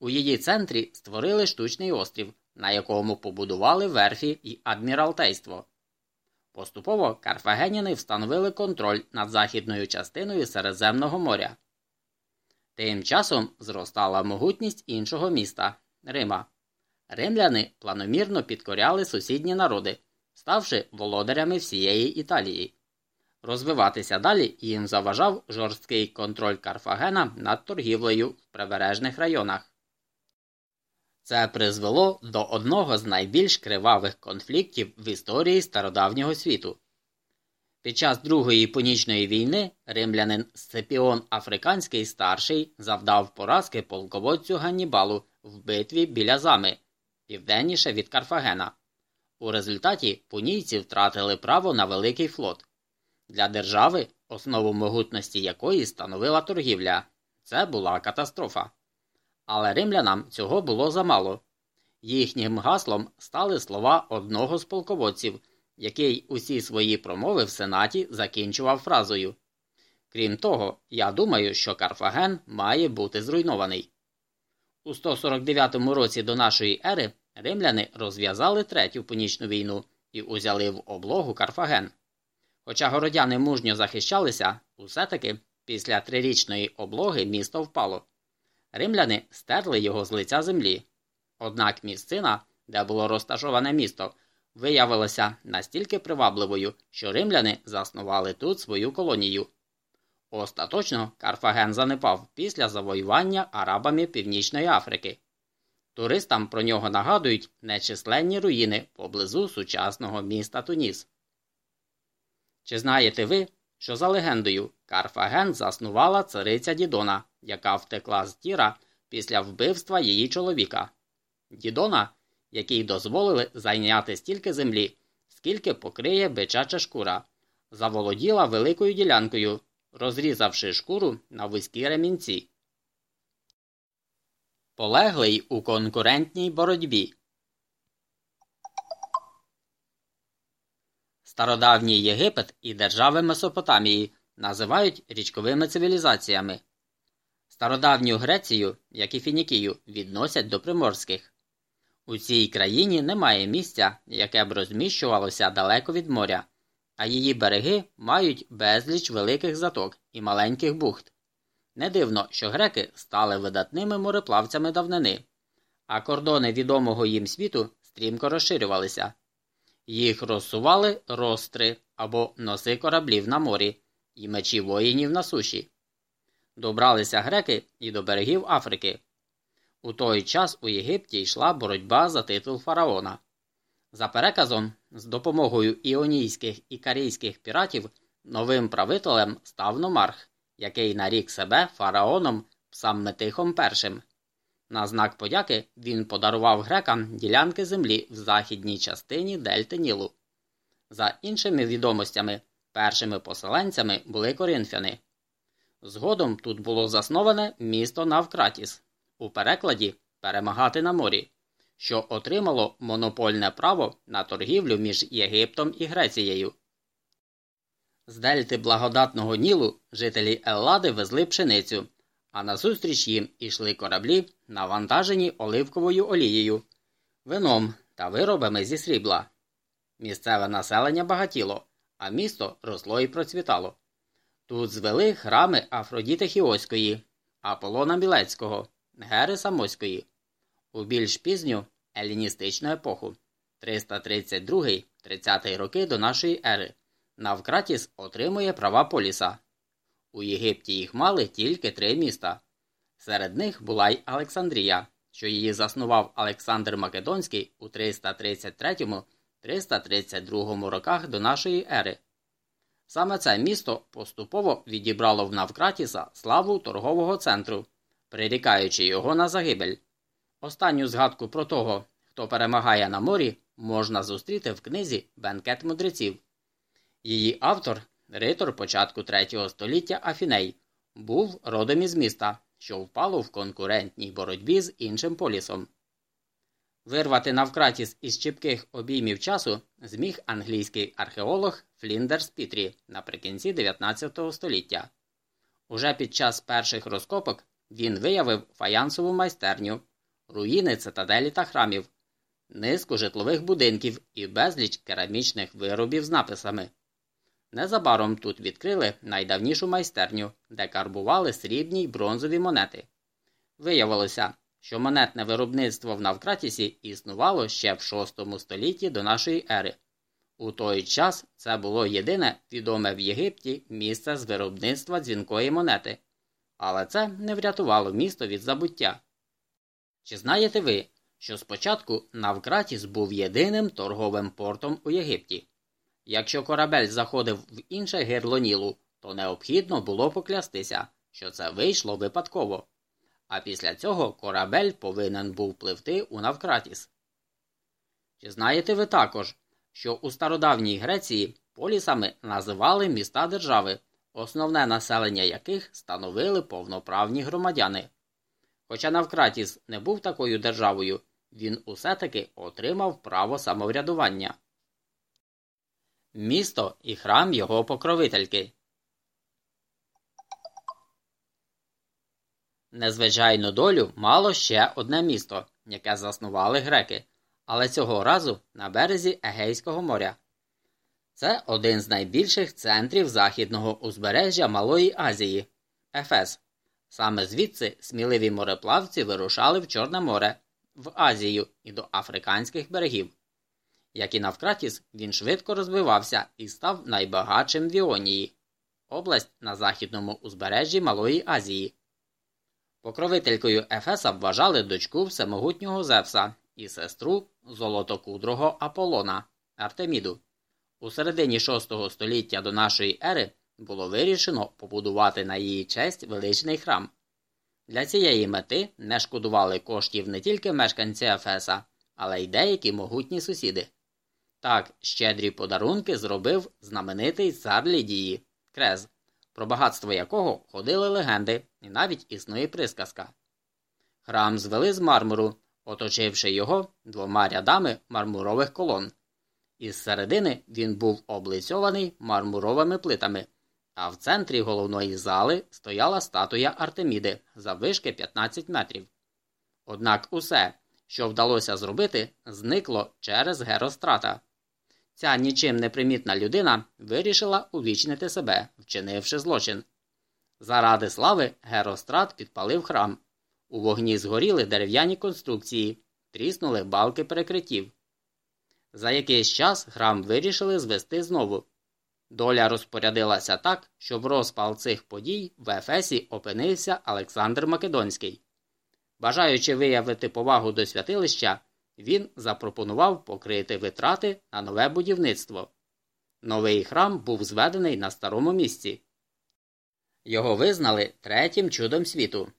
У її центрі створили штучний острів, на якому побудували верфі і адміралтейство. Поступово карфагеніни встановили контроль над західною частиною Середземного моря. Тим часом зростала могутність іншого міста Рима. Римляни планомірно підкоряли сусідні народи, ставши володарями всієї Італії. Розвиватися далі їм заважав жорсткий контроль Карфагена над торгівлею в прибережних районах. Це призвело до одного з найбільш кривавих конфліктів в історії стародавнього світу. Під час Другої Понічної війни римлянин Сципіон Африканський старший завдав поразки полководцю Ганнібалу в битві біля зами, південніше від Карфагена. У результаті понійці втратили право на великий флот. Для держави, основу могутності якої становила торгівля. Це була катастрофа. Але римлянам цього було замало. Їхнім гаслом стали слова одного з полководців, який усі свої промови в сенаті закінчував фразою Крім того, я думаю, що Карфаген має бути зруйнований. У 149 році до нашої ери римляни розв'язали третю понічну війну і узяли в облогу Карфаген. Хоча городяни мужньо захищалися, усе таки після трирічної облоги місто впало. Римляни стерли його з лиця землі. Однак місцина, де було розташоване місто, виявилася настільки привабливою, що римляни заснували тут свою колонію. Остаточно Карфаген занепав після завоювання арабами Північної Африки. Туристам про нього нагадують нечисленні руїни поблизу сучасного міста Туніс. Чи знаєте ви, що за легендою Карфаген заснувала цариця Дідона, яка втекла з Тіра після вбивства її чоловіка? Дідона, якій дозволили зайняти стільки землі, скільки покриє бичача шкура, заволоділа великою ділянкою, розрізавши шкуру на вузькі ремінці. Полеглий у конкурентній боротьбі. Стародавній Єгипет і держави Месопотамії називають річковими цивілізаціями. Стародавню Грецію, як і Фінікію, відносять до приморських. У цій країні немає місця, яке б розміщувалося далеко від моря, а її береги мають безліч великих заток і маленьких бухт. Не дивно, що греки стали видатними мореплавцями давнини, а кордони відомого їм світу стрімко розширювалися. Їх розсували ростри або носи кораблів на морі і мечі воїнів на суші. Добралися греки і до берегів Африки. У той час у Єгипті йшла боротьба за титул фараона. За переказом, з допомогою іонійських і карійських піратів новим правителем став Номарх, який нарік себе фараоном Псамметихом І. На знак подяки він подарував грекам ділянки землі в західній частині Дельти Нілу. За іншими відомостями, першими поселенцями були коринфяни. Згодом тут було засноване місто Навкратіс, у перекладі перемагати на морі, що отримало монопольне право на торгівлю між Єгиптом і Грецією. З дельти благодатного Нілу жителі Еллади везли пшеницю, а назустріч їм ішли кораблі, навантажені оливковою олією, вином та виробами зі срібла. Місцеве населення багатіло, а місто росло і процвітало. Тут звели храми Афродіти Хіоської, Аполлона Білецького, Гери Самоської, у більш пізню еліністичну епоху 332-30 роки до нашої ери. Навкратіс отримує права поліса. У Єгипті їх мали тільки три міста. Серед них була й Олександрія, що її заснував Олександр Македонський у 333-332 роках до нашої ери. Саме це місто поступово відібрало в Навкратіса славу торгового центру, прирікаючи його на загибель. Останню згадку про того, хто перемагає на морі, можна зустріти в книзі Бенкет мудреців. Її автор, ритор початку третього століття Афіней, був родом із міста, що впало в конкурентній боротьбі з іншим полісом. Вирвати Навкратіс із чіпких обіймів часу зміг англійський археолог Фліндерс Пітрі наприкінці 19 століття. Уже під час перших розкопок він виявив фаянсову майстерню, руїни цитаделі та храмів, низку житлових будинків і безліч керамічних виробів з написами. Незабаром тут відкрили найдавнішу майстерню, де карбували срібні й бронзові монети. Виявилося, що монетне виробництво в Навкратісі існувало ще в VI столітті до нашої ери. У той час це було єдине відоме в Єгипті місце з виробництва дзвінкої монети, але це не врятувало місто від забуття. Чи знаєте ви, що спочатку Навкратіс був єдиним торговим портом у Єгипті? Якщо корабель заходив в інше гирло Нілу, то необхідно було поклястися, що це вийшло випадково. А після цього корабель повинен був пливти у Навкратіс. Чи знаєте ви також, що у стародавній Греції полісами називали міста держави, основне населення яких становили повноправні громадяни? Хоча Навкратіс не був такою державою, він усе таки отримав право самоврядування місто і храм його покровительки. Незвичайну долю мало ще одне місто, яке заснували греки, але цього разу на березі Егейського моря. Це один з найбільших центрів західного узбережжя Малої Азії Ефес. Саме звідси сміливі мореплавці вирушали в Чорне море, в Азію і до африканських берегів. Як і Навкратіс, він швидко розвивався і став найбагатшим в Іонії, область на західному узбережжі Малої Азії. Покровителькою Ефеса вважали дочку всемогутнього Зевса і сестру золотокудрого Аполлона Артеміду. У середині VI століття до нашої ери було вирішено побудувати на її честь величний храм. Для цієї мети не шкодували коштів не тільки мешканці Ефеса, але й деякі могутні сусіди. Так, щедрі подарунки зробив знаменитий цар Лідії Крез, про багатство якого ходили легенди і навіть існує присказка. Храм звели з мармуру, оточивши його двома рядами мармурових колон. Із середини він був облицьований мармуровими плитами, а в центрі головної зали стояла статуя Артеміди заввишки 15 метрів. Однак усе, що вдалося зробити, зникло через Герострата. Ця нічим не примітна людина вирішила увічнити себе, вчинивши злочин. Заради слави Герострат підпалив храм. У вогні згоріли дерев'яні конструкції, тріснули балки перекриттів. За якийсь час храм вирішили звести знову. Доля розпорядилася так, що в розпал цих подій в Ефесі опинився Олександр Македонський. Бажаючи виявити повагу до святилища, він запропонував покрити витрати на нове будівництво. Новий храм був зведений на старому місці. Його визнали третім чудом світу.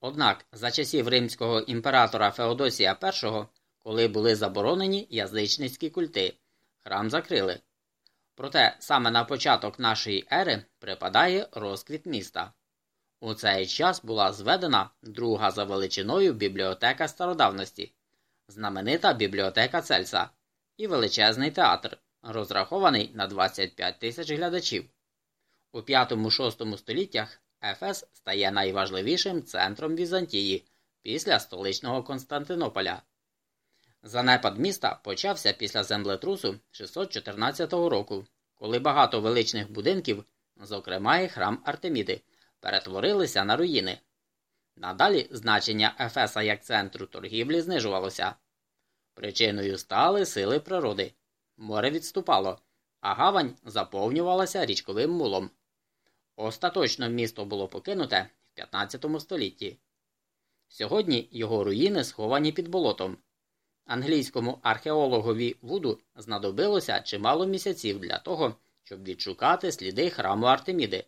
Однак за часів римського імператора Феодосія І, коли були заборонені язичницькі культи, храм закрили. Проте саме на початок нашої ери припадає розквіт міста. У цей час була зведена друга за величиною бібліотека стародавності, знаменита бібліотека Цельса і величезний театр, розрахований на 25 тисяч глядачів. У 5-6 століттях Ефес стає найважливішим центром Візантії після столичного Константинополя. Занепад міста почався після землетрусу 614 року, коли багато величних будинків, зокрема і храм Артеміди, перетворилися на руїни. Надалі значення Ефеса як центру торгівлі знижувалося. Причиною стали сили природи. Море відступало, а гавань заповнювалася річковим мулом. Остаточно місто було покинуте в 15 столітті. Сьогодні його руїни сховані під болотом. Англійському археологові Вуду знадобилося чимало місяців для того, щоб відшукати сліди храму Артеміди.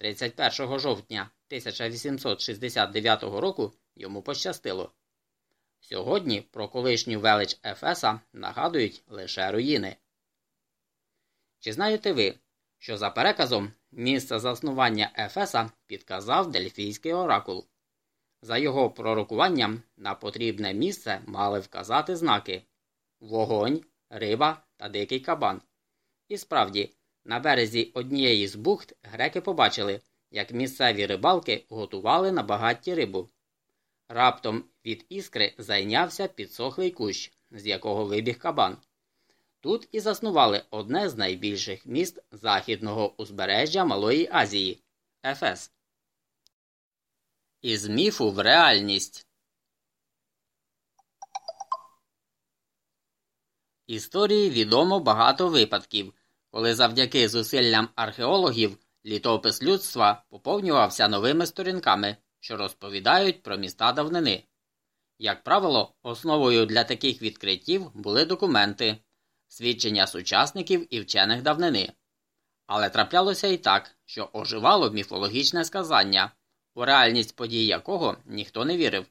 31 жовтня 1869 року йому пощастило. Сьогодні про колишню велич Ефеса нагадують лише руїни. Чи знаєте ви, що за переказом місце заснування Ефеса підказав Дельфійський оракул? За його пророкуванням на потрібне місце мали вказати знаки вогонь, риба та дикий кабан. І справді, на березі однієї з бухт греки побачили, як місцеві рибалки готували на багатті рибу. Раптом від іскри зайнявся підсохлий кущ, з якого вибіг кабан. Тут і заснували одне з найбільших міст західного узбережжя Малої Азії Ефес. Із міфу в реальність. Історії відомо багато випадків, коли завдяки зусиллям археологів літопис людства поповнювався новими сторінками, що розповідають про міста давнини. Як правило, основою для таких відкриттів були документи, свідчення сучасників і вчених давнини. Але траплялося і так, що оживало міфологічне сказання у реальність подій якого ніхто не вірив.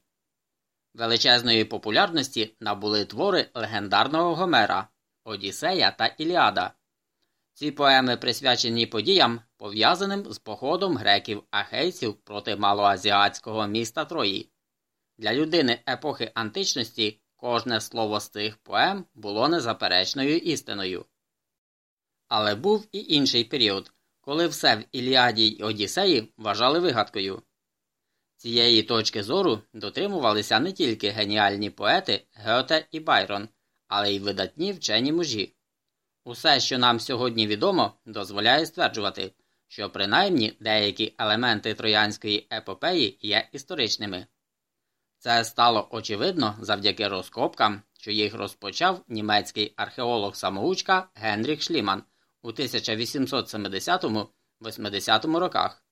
Величезної популярності набули твори легендарного Гомера, Одіссея та Іліада. Ці поеми присвячені подіям, пов'язаним з походом греків ахейців проти малоазіатського міста Трої. Для людини епохи античності кожне слово з цих поем було незаперечною істиною. Але був і інший період, коли все в Іліаді й Одіссеї вважали вигадкою. Цієї точки зору дотримувалися не тільки геніальні поети Гете і Байрон, але й видатні вчені мужі. Усе, що нам сьогодні відомо, дозволяє стверджувати, що принаймні деякі елементи троянської епопеї є історичними. Це стало очевидно завдяки розкопкам, що їх розпочав німецький археолог-самоучка Генріх Шліман у 1870-80 роках.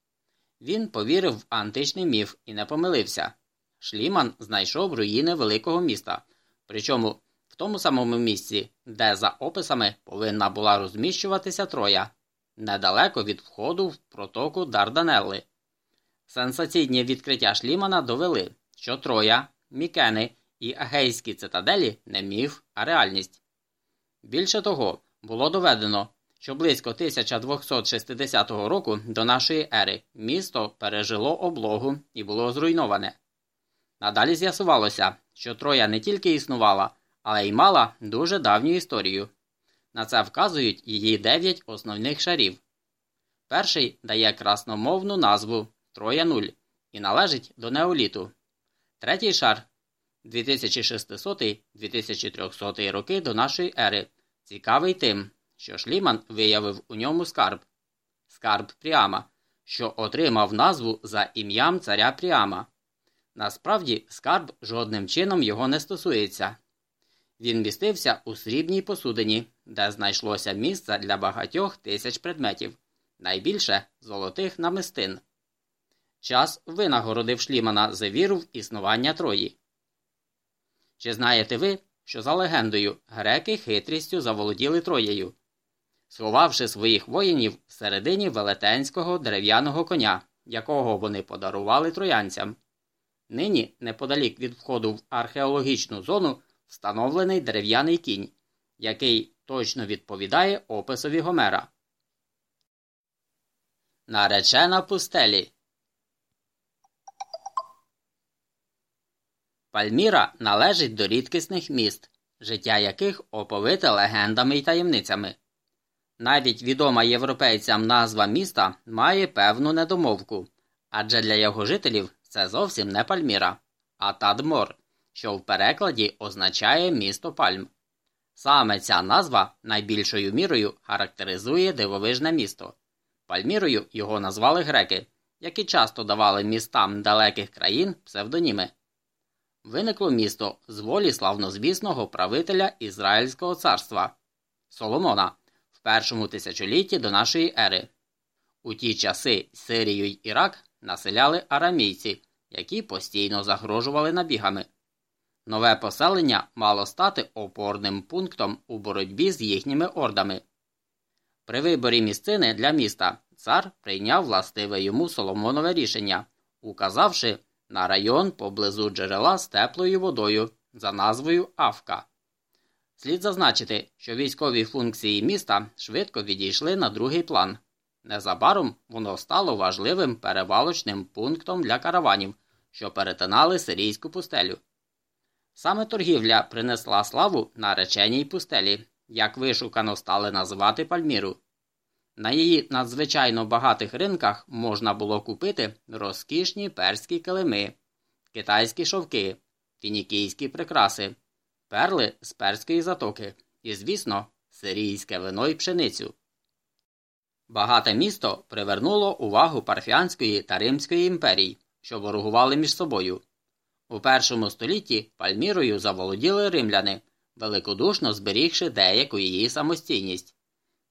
Він повірив в античний міф і не помилився. Шліман знайшов руїни великого міста, причому тому самому місці, де за описами повинна була розміщуватися Троя, недалеко від входу в протоку Дарданелли. Сенсаційні відкриття Шлімана довели, що Троя, Мікени і Агейські цитаделі не міф, а реальність. Більше того, було доведено, що близько 1260 року до нашої ери місто пережило облогу і було зруйноване. Надалі з'ясувалося, що Троя не тільки існувала, але й мала дуже давню історію. На це вказують її дев'ять основних шарів. Перший дає красномовну назву Троя Нуль і належить до неоліту. Третій шар 2600-2300 роки до нашої ери. Цікавий тим, що Шліман виявив у ньому скарб скарб Пріама, що отримав назву за ім'ям царя Пріама. Насправді, скарб жодним чином його не стосується. Він містився у срібній посудині, де знайшлося місце для багатьох тисяч предметів, найбільше золотих намистин. Час винагородив Шлімана за віру в існування Трої. Чи знаєте ви, що за легендою греки хитрістю заволоділи Троєю, сховавши своїх воїнів всередині велетенського дерев'яного коня, якого вони подарували троянцям? Нині, неподалік від входу в археологічну зону, встановлений дерев'яний кінь, який точно відповідає описові Гомера. Наречена пустелі. Пальміра належить до рідкісних міст, життя яких оповите легендами й таємницями. Навіть відома європейцям назва міста має певну недомовку, адже для його жителів це зовсім не Пальміра, а Тадмор, що в перекладі означає місто Пальм. Саме ця назва найбільшою мірою характеризує дивовижне місто. Пальмірою його назвали греки, які часто давали містам далеких країн псевдоніми. Виникло місто з волі славнозвісного правителя Ізраїльського царства Соломона в першому тисячолітті до нашої ери. У ті часи Сирію й Ірак населяли арамійці, які постійно загрожували набігами. Нове поселення мало стати опорним пунктом у боротьбі з їхніми ордами. При виборі місцини для міста цар прийняв властиве йому Соломонове рішення, указавши на район поблизу джерела з теплою водою за назвою Авка. Слід зазначити, що військові функції міста швидко відійшли на другий план. Незабаром воно стало важливим перевалочним пунктом для караванів, що перетинали сирійську пустелю. Саме торгівля принесла славу нареченій пустелі, як вишукано стали називати Пальміру. На її надзвичайно багатих ринках можна було купити розкішні перські килими, китайські шовки, фінікійські прикраси, перли з перської затоки і, звісно, сирійське вино й пшеницю. Багате місто привернуло увагу парфіанської та Римської імперій, що ворогували між собою. У першому столітті Пальмірою заволоділи римляни, великодушно зберігши деяку її самостійність.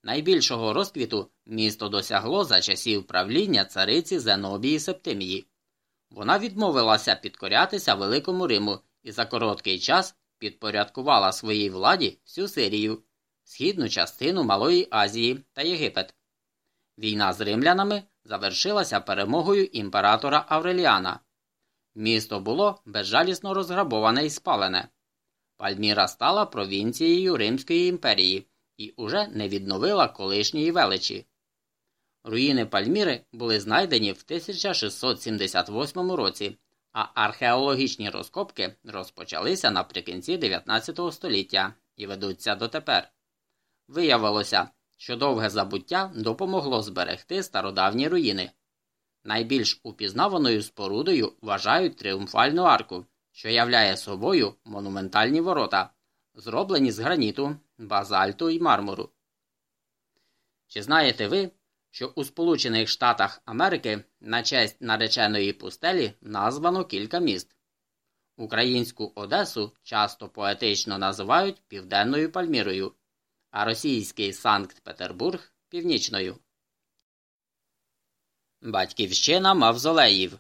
Найбільшого розквіту місто досягло за часів правління цариці Зенобії Септимії. Вона відмовилася підкорятися Великому Риму і за короткий час підпорядкувала своїй владі всю Сирію, східну частину Малої Азії та Єгипет. Війна з римлянами завершилася перемогою імператора Авреліана. Місто було безжалісно розграбоване і спалене. Пальміра стала провінцією Римської імперії і уже не відновила колишньої величі. Руїни Пальміри були знайдені в 1678 році, а археологічні розкопки розпочалися наприкінці 19 століття і ведуться дотепер. Виявилося, що довге забуття допомогло зберегти стародавні руїни. Найбільш упізнаваною спорудою вважають тріумфальну арку, що являє собою монументальні ворота, зроблені з граніту, базальту і мармуру. Чи знаєте ви, що у Сполучених Штатах Америки на честь нареченої пустелі названо кілька міст? Українську Одесу часто поетично називають Південною Пальмірою, а російський Санкт Петербург північною. Батьківщина Мавзолеїв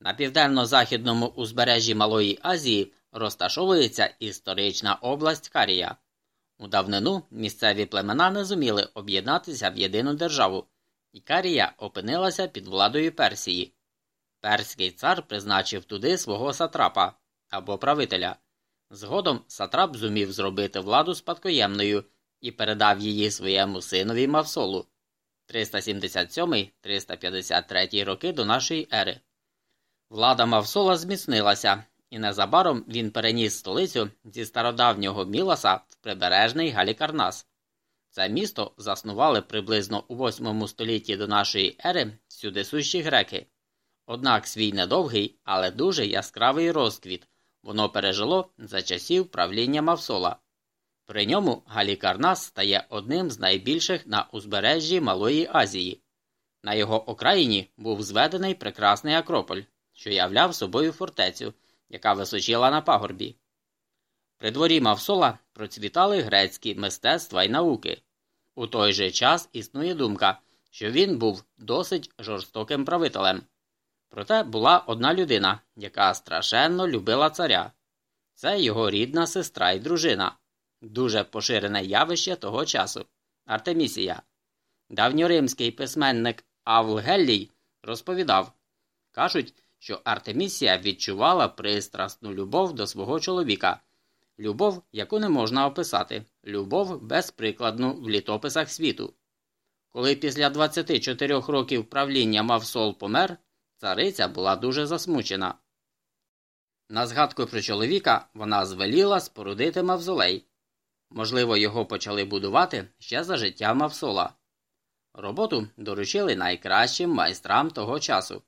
На південно-західному узбережжі Малої Азії розташовується історична область Карія. У давнину місцеві племена не зуміли об'єднатися в єдину державу, і Карія опинилася під владою Персії. Перський цар призначив туди свого сатрапа або правителя. Згодом сатрап зумів зробити владу спадкоємною і передав її своєму синові Мавсолу 377-353 роки до нашої ери. Влада Мавсола зміцнилася, і незабаром він переніс столицю зі стародавнього Міласа в прибережний Галікарнас. Це місто заснували приблизно у 8 столітті до нашої ери всюди сущі греки. Однак свій недовгий, але дуже яскравий розквіт воно пережило за часів правління Мавсола. При ньому Галікарнас стає одним з найбільших на узбережжі Малої Азії. На його окраїні був зведений прекрасний Акрополь, що являв собою фортецю, яка височила на пагорбі. При дворі Мавсола процвітали грецькі мистецтва й науки. У той же час існує думка, що він був досить жорстоким правителем. Проте була одна людина, яка страшенно любила царя. Це його рідна сестра і дружина, дуже поширене явище того часу Артемісія. Давньоримський письменник Авлгеллій розповідав кажуть, що Артемісія відчувала пристрасну любов до свого чоловіка, любов, яку не можна описати, любов безприкладну в літописах світу. Коли після 24 років правління Мавсол помер, цариця була дуже засмучена. На згадку про чоловіка вона звеліла спорудити мавзолей. Можливо, його почали будувати ще за життя Мавсола. Роботу доручили найкращим майстрам того часу.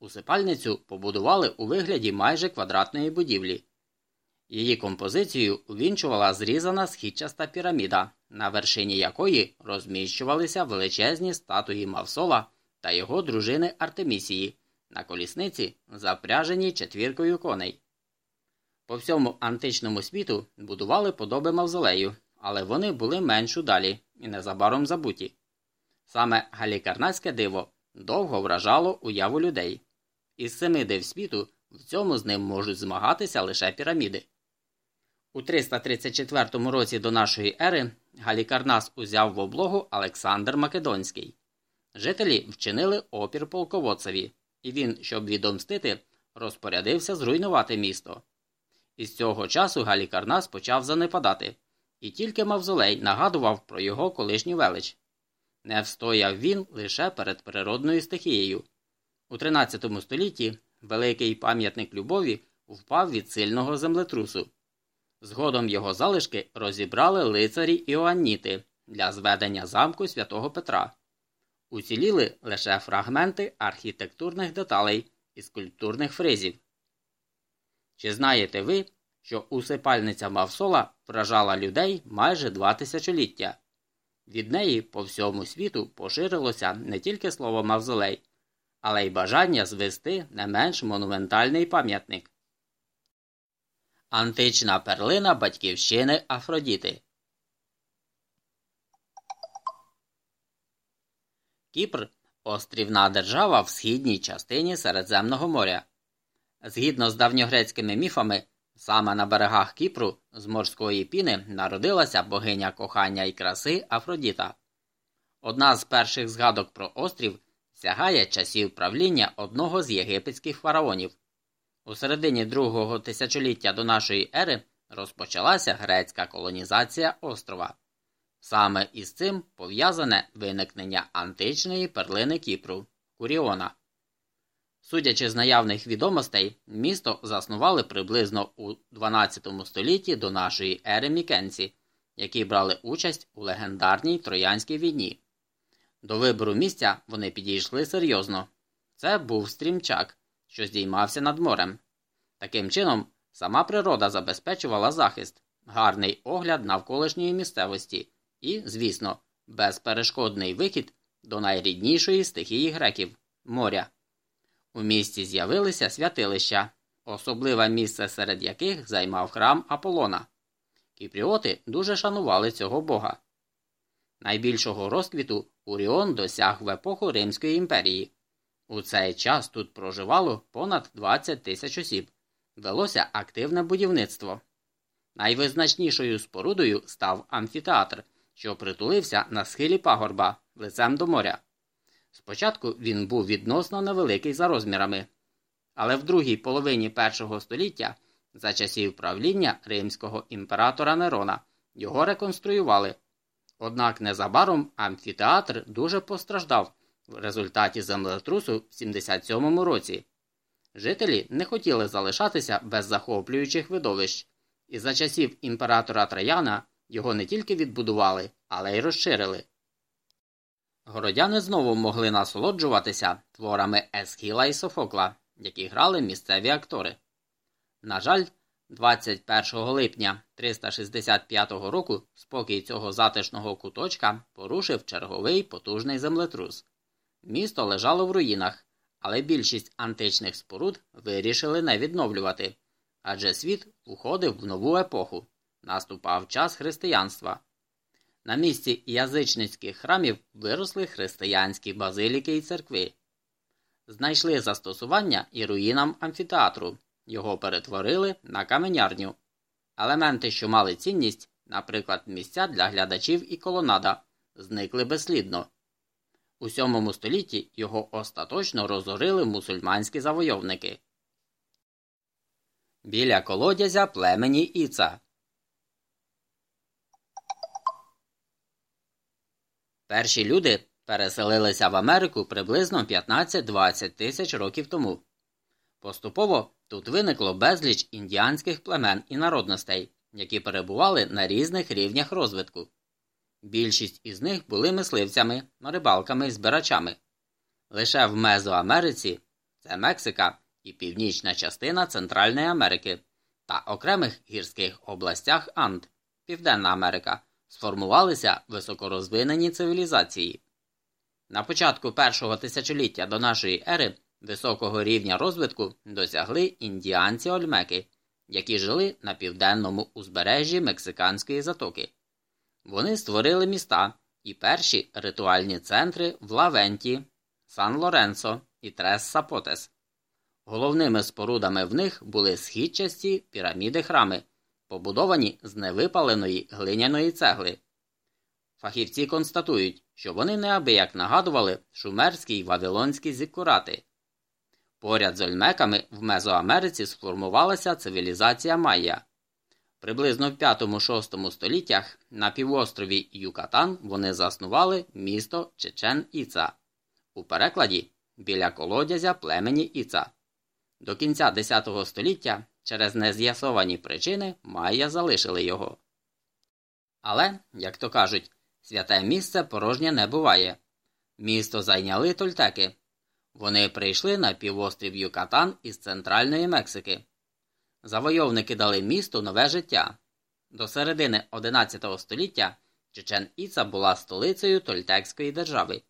Усипальницю побудували у вигляді майже квадратної будівлі. Її композицію увінчувала зрізана східчаста піраміда, на вершині якої розміщувалися величезні статуї Мавсола та його дружини Артемісії на колісниці, запряженій четвіркою коней. По всьому античному світу будували подоби мавзолею, але вони були менш удалі і незабаром забуті. Саме галікарнацьке диво довго вражало уяву людей. Із семи див світу в цьому з ним можуть змагатися лише піраміди. У 334 році до нашої ери Галікарнас узяв в облогу Олександр Македонський. Жителі вчинили опір полководцеві, і він, щоб відомстити, розпорядився зруйнувати місто. Із цього часу Галікарнас почав занепадати, і тільки Мавзолей нагадував про його колишню велич. Не встояв він лише перед природною стихією. У 13 столітті великий пам'ятник любові впав від сильного землетрусу. Згодом його залишки розібрали лицарі Іоанніти для зведення замку святого Петра. Уціліли лише фрагменти архітектурних деталей і скульптурних фризів. Чи знаєте ви, що усипальниця Мавсола вражала людей майже два тисячоліття? Від неї по всьому світу поширилося не тільки слово мавзолей, але й бажання звести не менш монументальний пам'ятник. Антична перлина батьківщини Афродіти. Кіпр острівна держава в східній частині Середземного моря. Згідно з давньогрецькими міфами, саме на берегах Кіпру з морської піни народилася богиня кохання і краси Афродіта. Одна з перших згадок про острів сягає часів правління одного з єгипетських фараонів. У середині другого тисячоліття до нашої ери розпочалася грецька колонізація острова. Саме із цим пов'язане виникнення античної перлини Кіпру Куріона. Судячи з наявних відомостей, місто заснували приблизно у 12 столітті до нашої ери мікенці, які брали участь у легендарній Троянській війні. До вибору місця вони підійшли серйозно. Це був стрімчак, що здіймався над морем. Таким чином, сама природа забезпечувала захист, гарний огляд навколишньої місцевості і, звісно, безперешкодний вихід до найріднішої стихії греків моря. У місті з'явилися святилища, особливе місце серед яких займав храм Аполлона. Кіпріоти дуже шанували цього бога. Найбільшого розквіту Уріон досяг в епоху Римської імперії. У цей час тут проживало понад 20 тисяч осіб. Велося активне будівництво. Найвизначнішою спорудою став амфітеатр, що притулився на схилі пагорба лицем до моря. Спочатку він був відносно невеликий за розмірами, але в другій половині першого століття, за часів правління римського імператора Нерона, його реконструювали. Однак незабаром амфітеатр дуже постраждав в результаті землетрусу в 77-му році. Жителі не хотіли залишатися без захоплюючих видовищ, і за часів імператора Траяна його не тільки відбудували, але й розширили. Городяни знову могли насолоджуватися творами Есхіла і Софокла, які грали місцеві актори. На жаль, 21 липня 365 року спокій цього затишного куточка порушив черговий потужний землетрус. Місто лежало в руїнах, але більшість античних споруд вирішили не відновлювати, адже світ уходив в нову епоху. Наступав час християнства. На місці язичницьких храмів виросли християнські базиліки і церкви. Знайшли застосування і руїнам амфітеатру, його перетворили на каменярню. Елементи, що мали цінність, наприклад, місця для глядачів і колонада, зникли безслідно. У сьомому столітті його остаточно розорили мусульманські завойовники. Біля колодязя племені Іца Перші люди переселилися в Америку приблизно 15-20 тисяч років тому. Поступово тут виникло безліч індіанських племен і народностей, які перебували на різних рівнях розвитку. Більшість із них були мисливцями, рибалками і збирачами. Лише в Мезоамериці це Мексика і північна частина Центральної Америки та окремих гірських областях Анд, Південна Америка сформувалися високорозвинені цивілізації. На початку першого тисячоліття до нашої ери високого рівня розвитку досягли індіанці Ольмеки, які жили на південному узбережжі Мексиканської затоки. Вони створили міста і перші ритуальні центри в Лавенті, Сан Лоренцо і Трес Сапотес. Головними спорудами в них були східчасті піраміди храми, побудовані з невипаленої глиняної цегли. Фахівці констатують, що вони неабияк нагадували шумерські й вавилонські зіккурати. Поряд з ольмеками в Мезоамериці сформувалася цивілізація Майя. Приблизно в 5-6 століттях на півострові Юкатан вони заснували місто Чечен Іца у перекладі біля колодязя племені Іца. До кінця 10 століття через нез'ясовані причини Майя залишили його. Але, як то кажуть, святе місце порожнє не буває. Місто зайняли тольтеки. Вони прийшли на півострів Юкатан із центральної Мексики. Завойовники дали місту нове життя. До середини 11 століття Чечен Іца була столицею Тольтекської держави.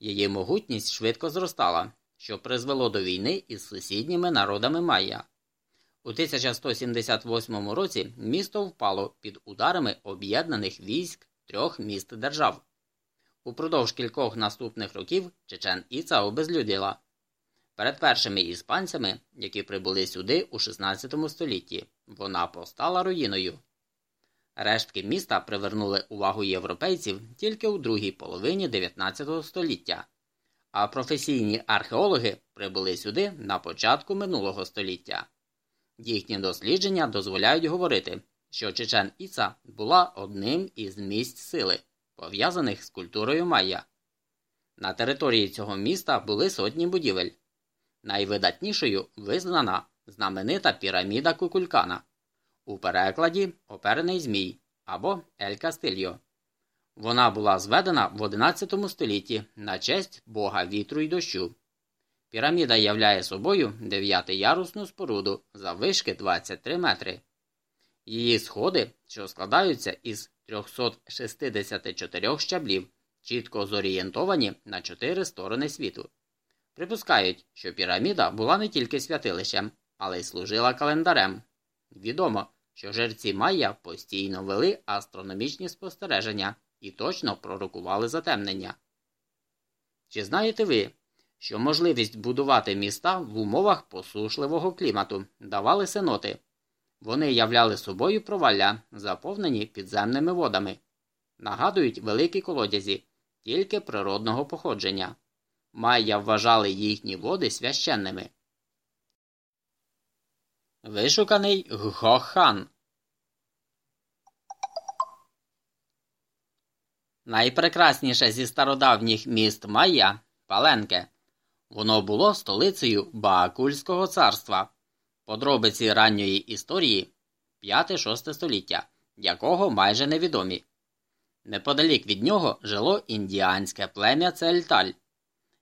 Її могутність швидко зростала, що призвело до війни із сусідніми народами Майя. У 1178 році місто впало під ударами об'єднаних військ трьох міст держав. Упродовж кількох наступних років Чечен Іца обезлюдила. Перед першими іспанцями, які прибули сюди у 16 столітті, вона постала руїною. Рештки міста привернули увагу європейців тільки у другій половині 19 століття, а професійні археологи прибули сюди на початку минулого століття. Їхні дослідження дозволяють говорити, що Чечен Іца була одним із місць сили, пов'язаних з культурою Майя. На території цього міста були сотні будівель. Найвидатнішою визнана знаменита піраміда Кукулькана, у перекладі Оперений Змій або Ель Кастильо. Вона була зведена в XI столітті на честь бога вітру й дощу. Піраміда являє собою дев'ятиярусну споруду заввишки 23 метри. Її сходи, що складаються із 364 щаблів, чітко зорієнтовані на чотири сторони світу. Припускають, що піраміда була не тільки святилищем, але й служила календарем. Відомо, що жерці Майя постійно вели астрономічні спостереження і точно пророкували затемнення. Чи знаєте ви, що можливість будувати міста в умовах посушливого клімату давали сеноти? Вони являли собою провалля, заповнені підземними водами, нагадують великі колодязі, тільки природного походження. Майя вважали їхні води священними. Вишуканий Гхохан Найпрекрасніше зі стародавніх міст Майя Паленке. Воно було столицею Баакульського царства, подробиці ранньої історії 5-6 століття, якого майже невідомі. Неподалік від нього жило індіанське плем'я Цельталь.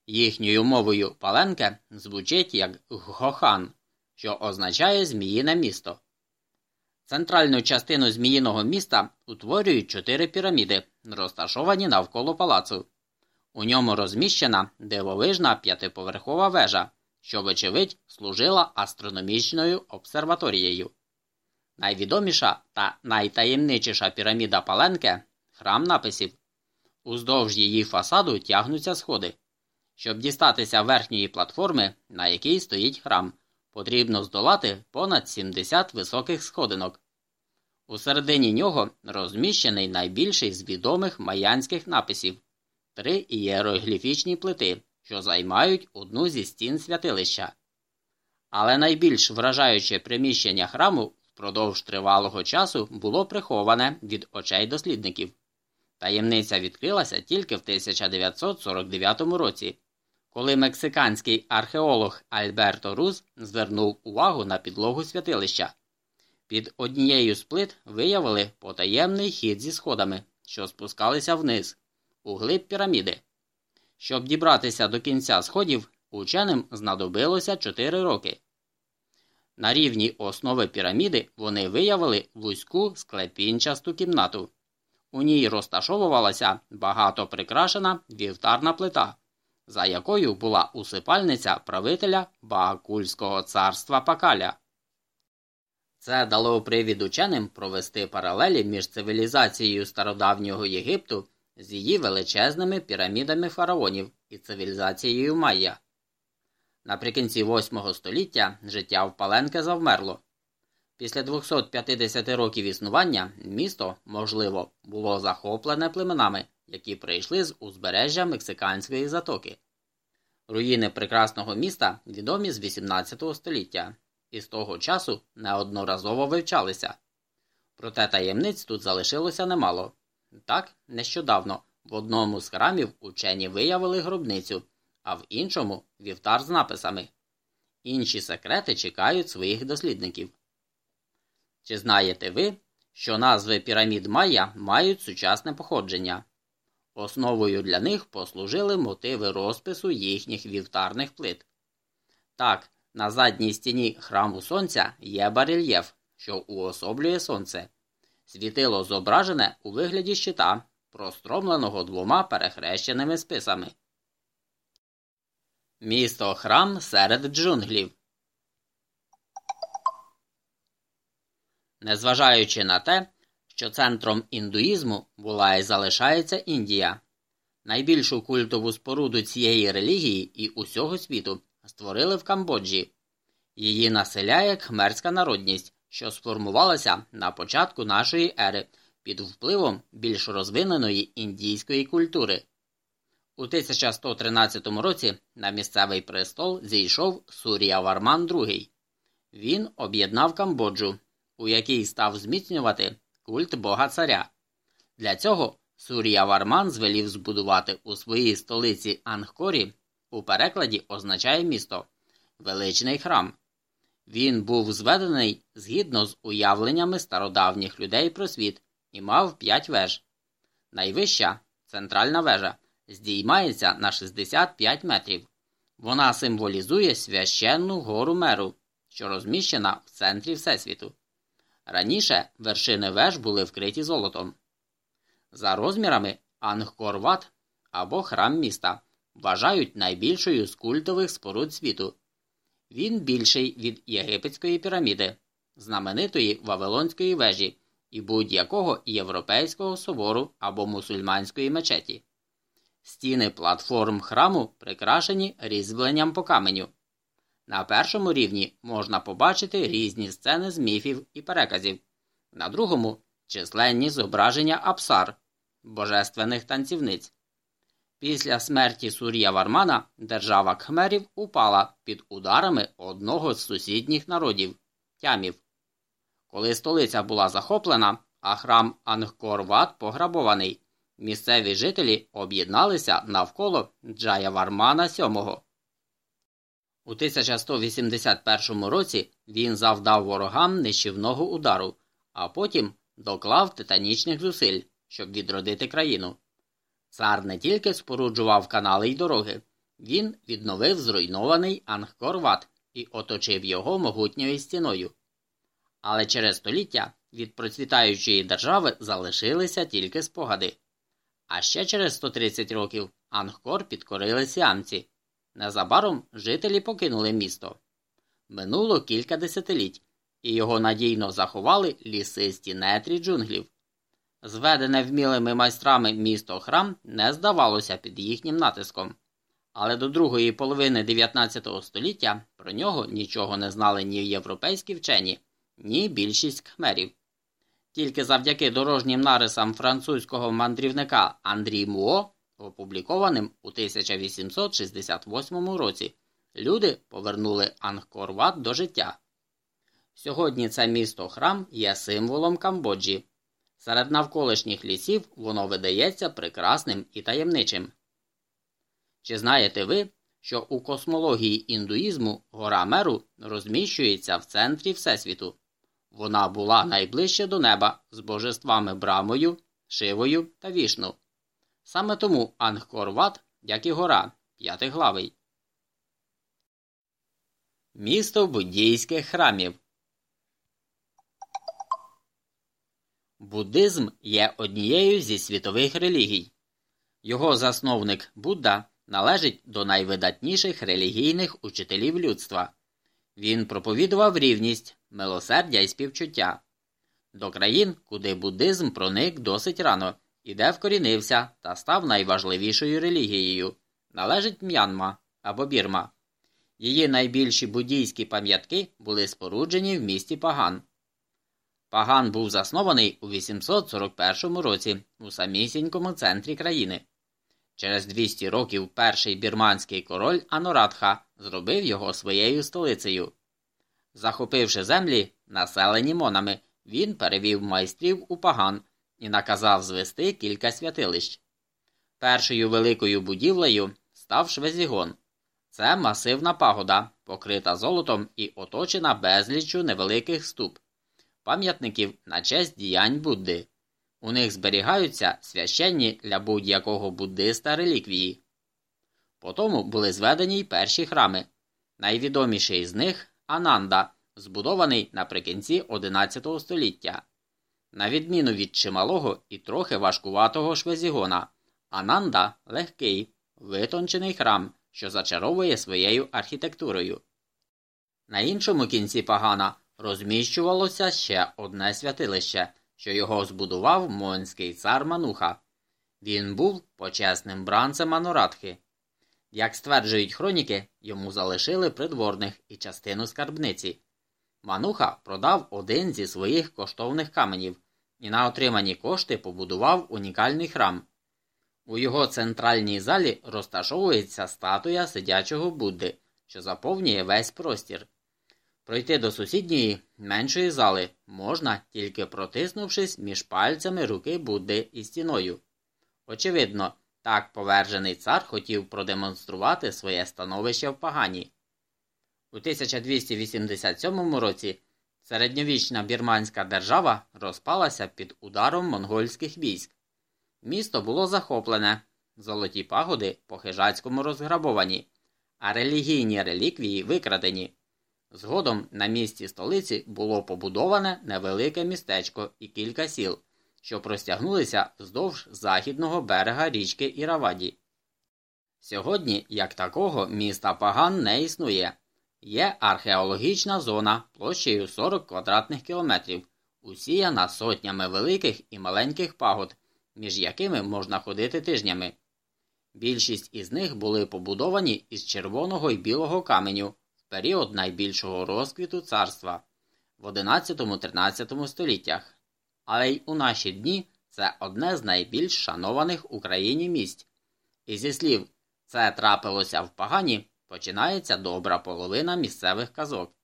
Їхньою мовою Паленке звучить як Гхохан, що означає Зміїне місто. Центральну частину Зміїного міста утворюють чотири піраміди, розташовані навколо палацу. У ньому розміщена дивовижна п'ятиповерхова вежа, що, вочевидь, служила астрономічною обсерваторією. Найвідоміша та найтаємничіша піраміда Паленке храм написів. Уздовж її фасаду тягнуться сходи. Щоб дістатися верхньої платформи, на якій стоїть храм, потрібно здолати понад 70 високих сходинок. У середині нього розміщений найбільший з відомих майянських написів три ієрогліфічні плити, що займають одну зі стін святилища. Але найбільш вражаюче приміщення храму впродовж тривалого часу було приховане від очей дослідників. Таємниця відкрилася тільки в 1949 році, коли мексиканський археолог Альберто Руз звернув увагу на підлогу святилища. Під однією з плит виявили потаємний хід зі сходами, що спускалися вниз, у глиб піраміди. Щоб дібратися до кінця сходів, ученим знадобилося 4 роки. На рівні основи піраміди вони виявили вузьку склепінчасту кімнату. У ній розташовувалася багато прикрашена вівтарна плита, за якою була усипальниця правителя Баакульського царства Пакаля. Це дало привід ученим провести паралелі між цивілізацією стародавнього Єгипту з її величезними пірамідами фараонів і цивілізацією Майя. Наприкінці VIII століття життя в Паленке завмерло. Після 250 років існування місто, можливо, було захоплене племенами, які прийшли з узбережжя Мексиканської затоки. Руїни прекрасного міста відомі з 18 століття і з того часу неодноразово вивчалися. Проте таємниць тут залишилося немало. Так, нещодавно в одному з храмів учені виявили гробницю, а в іншому вівтар з написами. Інші секрети чекають своїх дослідників. Чи знаєте ви, що назви пірамід Майя мають сучасне походження? Основою для них послужили мотиви розпису їхніх вівтарних плит. Так, на задній стіні храму сонця є барельєф, що уособлює сонце. Світило зображене у вигляді щита, простромленого двома перехрещеними списами. Місто храм серед джунглів. Незважаючи на те, що центром індуїзму була і залишається Індія, найбільшу культову споруду цієї релігії і усього світу створили в Камбоджі. Її населяє кхмерська народність, що сформувалася на початку нашої ери під впливом більш розвиненої індійської культури. У 1113 році на місцевий престол зійшов Сурія Варман II. Він об'єднав Камбоджу, у якій став зміцнювати культ бога царя. Для цього Сурія Варман звелів збудувати у своїй столиці Ангкорі, у перекладі означає місто, величний храм. Він був зведений згідно з уявленнями стародавніх людей про світ і мав п'ять веж. Найвища центральна вежа здіймається на 65 метрів. Вона символізує священну гору меру, що розміщена в центрі Всесвіту. Раніше вершини веж були вкриті золотом. За розмірами Ангкорват або храм міста вважають найбільшою з культових споруд світу. Він більший від єгипетської піраміди, знаменитої Вавилонської вежі і будь-якого європейського собору або мусульманської мечеті. Стіни платформ храму прикрашені різьбленням по каменю. На першому рівні можна побачити різні сцени з міфів і переказів, на другому численні зображення апсар, божественних танцівниць. Після смерті Сур'я Вармана держава Кхмерів упала під ударами одного з сусідніх народів тямів. Коли столиця була захоплена, а храм Ангкорват пограбований, місцеві жителі об'єдналися навколо Джая Вармана VII. У 1181 році він завдав ворогам нищівного удару, а потім доклав титанічних зусиль, щоб відродити країну. Цар не тільки споруджував канали й дороги, він відновив зруйнований Ангкорват і оточив його могутньою стіною. Але через століття від процвітаючої держави залишилися тільки спогади. А ще через 130 років Ангкор підкорили сіамці. Незабаром жителі покинули місто. Минуло кілька десятиліть, і його надійно заховали лісисті нетрі джунглів. Зведене вмілими майстрами місто храм не здавалося під їхнім натиском, але до другої половини 19 століття про нього нічого не знали ні європейські вчені, ні більшість хмерів. Тільки завдяки дорожнім нарисам французького мандрівника Андрій Муо, опублікованим у 1868 році, люди повернули Ангкорват до життя. Сьогодні це місто храм є символом Камбоджі. Серед навколишніх лісів воно видається прекрасним і таємничим. Чи знаєте ви, що у космології індуїзму гора Меру розміщується в центрі Всесвіту? Вона була найближче до неба з божествами Брамою, Шивою та Вішну. Саме тому Ангкорват, як і гора, п'ятиглавий. Місто буддійських храмів Буддизм є однією зі світових релігій. Його засновник Будда належить до найвидатніших релігійних учителів людства. Він проповідував рівність, милосердя і співчуття. До країн, куди буддизм проник досить рано і де вкорінився та став найважливішою релігією, належить М'янма або Бірма. Її найбільші буддійські пам'ятки були споруджені в місті Паган. Паган був заснований у 841 році у самісінькому центрі країни. Через 200 років перший бірманський король Анорадха зробив його своєю столицею. Захопивши землі, населені монами, він перевів майстрів у паган і наказав звести кілька святилищ. Першою великою будівлею став Швезігон. Це масивна пагода, покрита золотом і оточена безліччю невеликих ступ пам'ятників на честь діянь Будди. У них зберігаються священні для будь-якого буддиста реліквії. Потому були зведені й перші храми. Найвідоміший з них Ананда, збудований наприкінці XI століття. На відміну від чималого і трохи важкуватого швезігона, Ананда легкий, витончений храм, що зачаровує своєю архітектурою. На іншому кінці пагана розміщувалося ще одне святилище, що його збудував монський цар Мануха. Він був почесним бранцем Анорадхи. Як стверджують хроніки, йому залишили придворних і частину скарбниці. Мануха продав один зі своїх коштовних каменів і на отримані кошти побудував унікальний храм. У його центральній залі розташовується статуя сидячого Будди, що заповнює весь простір. Пройти до сусідньої меншої зали можна, тільки протиснувшись між пальцями руки Будди і стіною. Очевидно, так повержений цар хотів продемонструвати своє становище в Пагані. У 1287 році середньовічна бірманська держава розпалася під ударом монгольських військ. Місто було захоплене, золоті пагоди по хижацькому розграбовані, а релігійні реліквії викрадені. Згодом на місці столиці було побудоване невелике містечко і кілька сіл, що простягнулися вздовж західного берега річки Іраваді. Сьогодні, як такого, міста Паган не існує. Є археологічна зона площею 40 квадратних кілометрів, усіяна сотнями великих і маленьких пагод, між якими можна ходити тижнями. Більшість із них були побудовані із червоного і білого каменю період найбільшого розквіту царства в 11-13 століттях. Але й у наші дні це одне з найбільш шанованих в Україні місць. І зі слів це трапилося в Пагані, починається добра половина місцевих казок.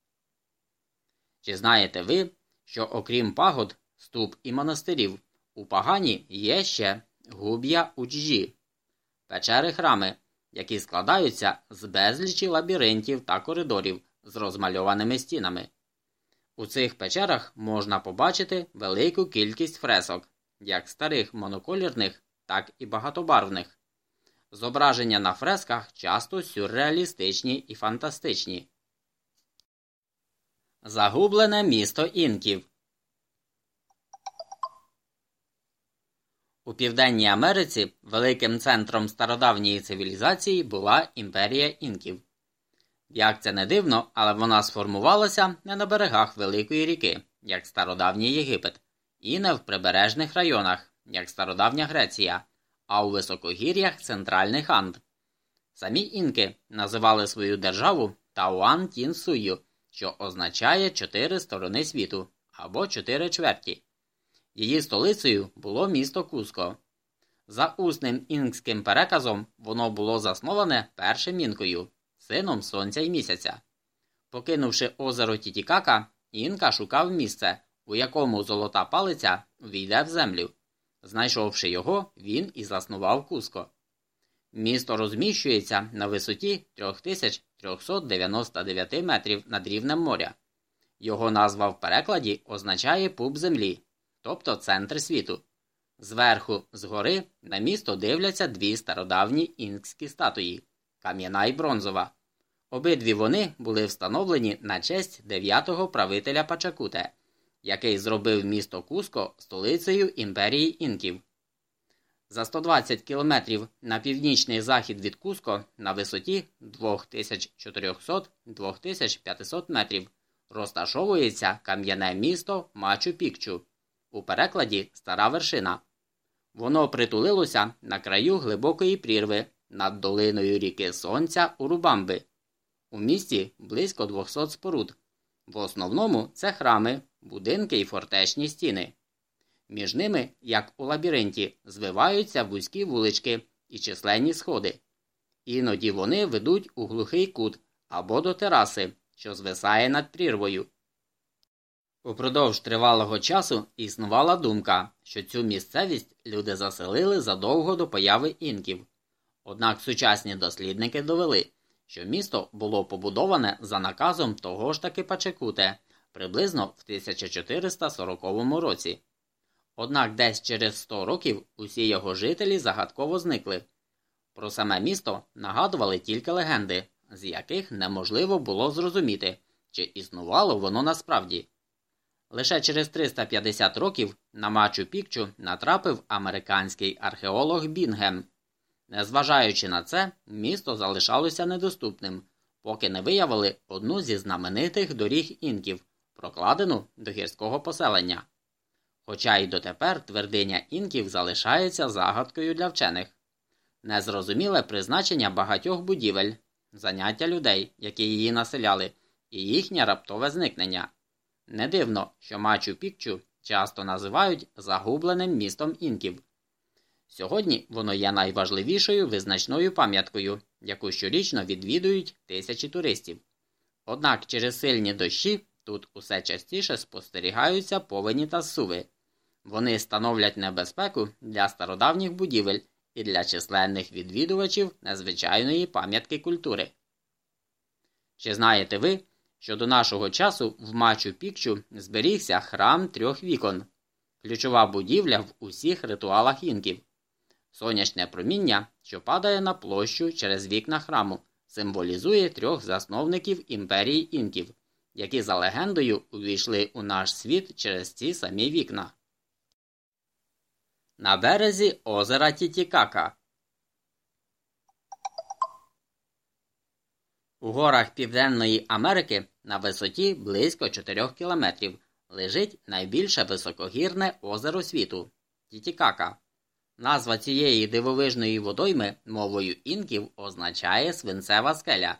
Чи знаєте ви, що окрім пагод, ступ і монастирів, у Пагані є ще губ'я учжі, печери храми, які складаються з безлічі лабіринтів та коридорів з розмальованими стінами. У цих печерах можна побачити велику кількість фресок, як старих моноколірних, так і багатобарвних. Зображення на фресках часто сюрреалістичні і фантастичні. Загублене місто інків У Південній Америці великим центром стародавньої цивілізації була імперія інків. Як це не дивно, але вона сформувалася не на берегах Великої ріки, як стародавній Єгипет, і не в прибережних районах, як стародавня Греція, а у високогір'ях центральних Анд. Самі інки називали свою державу Тауантінсую, що означає чотири сторони світу або чотири чверті. Її столицею було місто Куско. За усним інкським переказом воно було засноване першим інкою, сином сонця і місяця. Покинувши озеро Тітікака, інка шукав місце, у якому золота палиця війде в землю. Знайшовши його, він і заснував Куско. Місто розміщується на висоті 3399 метрів над рівнем моря. Його назва в перекладі означає пуп землі, тобто центр світу. Зверху, згори, на місто дивляться дві стародавні інкські статуї кам'яна і бронзова. Обидві вони були встановлені на честь дев'ятого правителя Пачакуте, який зробив місто Куско столицею імперії інків. За 120 кілометрів на північний захід від Куско на висоті 2400-2500 метрів розташовується кам'яне місто Мачу Пікчу, у перекладі Стара вершина. Воно притулилося на краю глибокої прірви над долиною ріки Сонця Урубамби. У місті близько 200 споруд. В основному це храми, будинки і фортечні стіни. Між ними, як у лабіринті, звиваються вузькі вулички і численні сходи. Іноді вони ведуть у глухий кут або до тераси, що звисає над прірвою. Упродовж тривалого часу існувала думка, що цю місцевість люди заселили задовго до появи інків. Однак сучасні дослідники довели, що місто було побудоване за наказом того ж таки Пачекуте приблизно в 1440 році. Однак десь через 100 років усі його жителі загадково зникли. Про саме місто нагадували тільки легенди, з яких неможливо було зрозуміти, чи існувало воно насправді. Лише через 350 років на Мачу Пікчу натрапив американський археолог Бінгем. Незважаючи на це, місто залишалося недоступним, поки не виявили одну зі знаменитих доріг інків, прокладену до гірського поселення. Хоча й дотепер твердиня інків залишається загадкою для вчених. Незрозуміле призначення багатьох будівель, заняття людей, які її населяли, і їхнє раптове зникнення. Не дивно, що Мачу Пікчу часто називають загубленим містом інків. Сьогодні воно є найважливішою визначною пам'яткою, яку щорічно відвідують тисячі туристів. Однак через сильні дощі тут усе частіше спостерігаються повені та суви. Вони становлять небезпеку для стародавніх будівель і для численних відвідувачів незвичайної пам'ятки культури. Чи знаєте ви, що до нашого часу в Мачу Пікчу зберігся храм трьох вікон, ключова будівля в усіх ритуалах інків? Сонячне проміння, що падає на площу через вікна храму, символізує трьох засновників імперії інків які за легендою увійшли у наш світ через ці самі вікна. На березі озера Тітікака. У горах Південної Америки на висоті близько 4 кілометрів лежить найбільше високогірне озеро світу Тітікака. Назва цієї дивовижної водойми мовою інків означає свинцева скеля.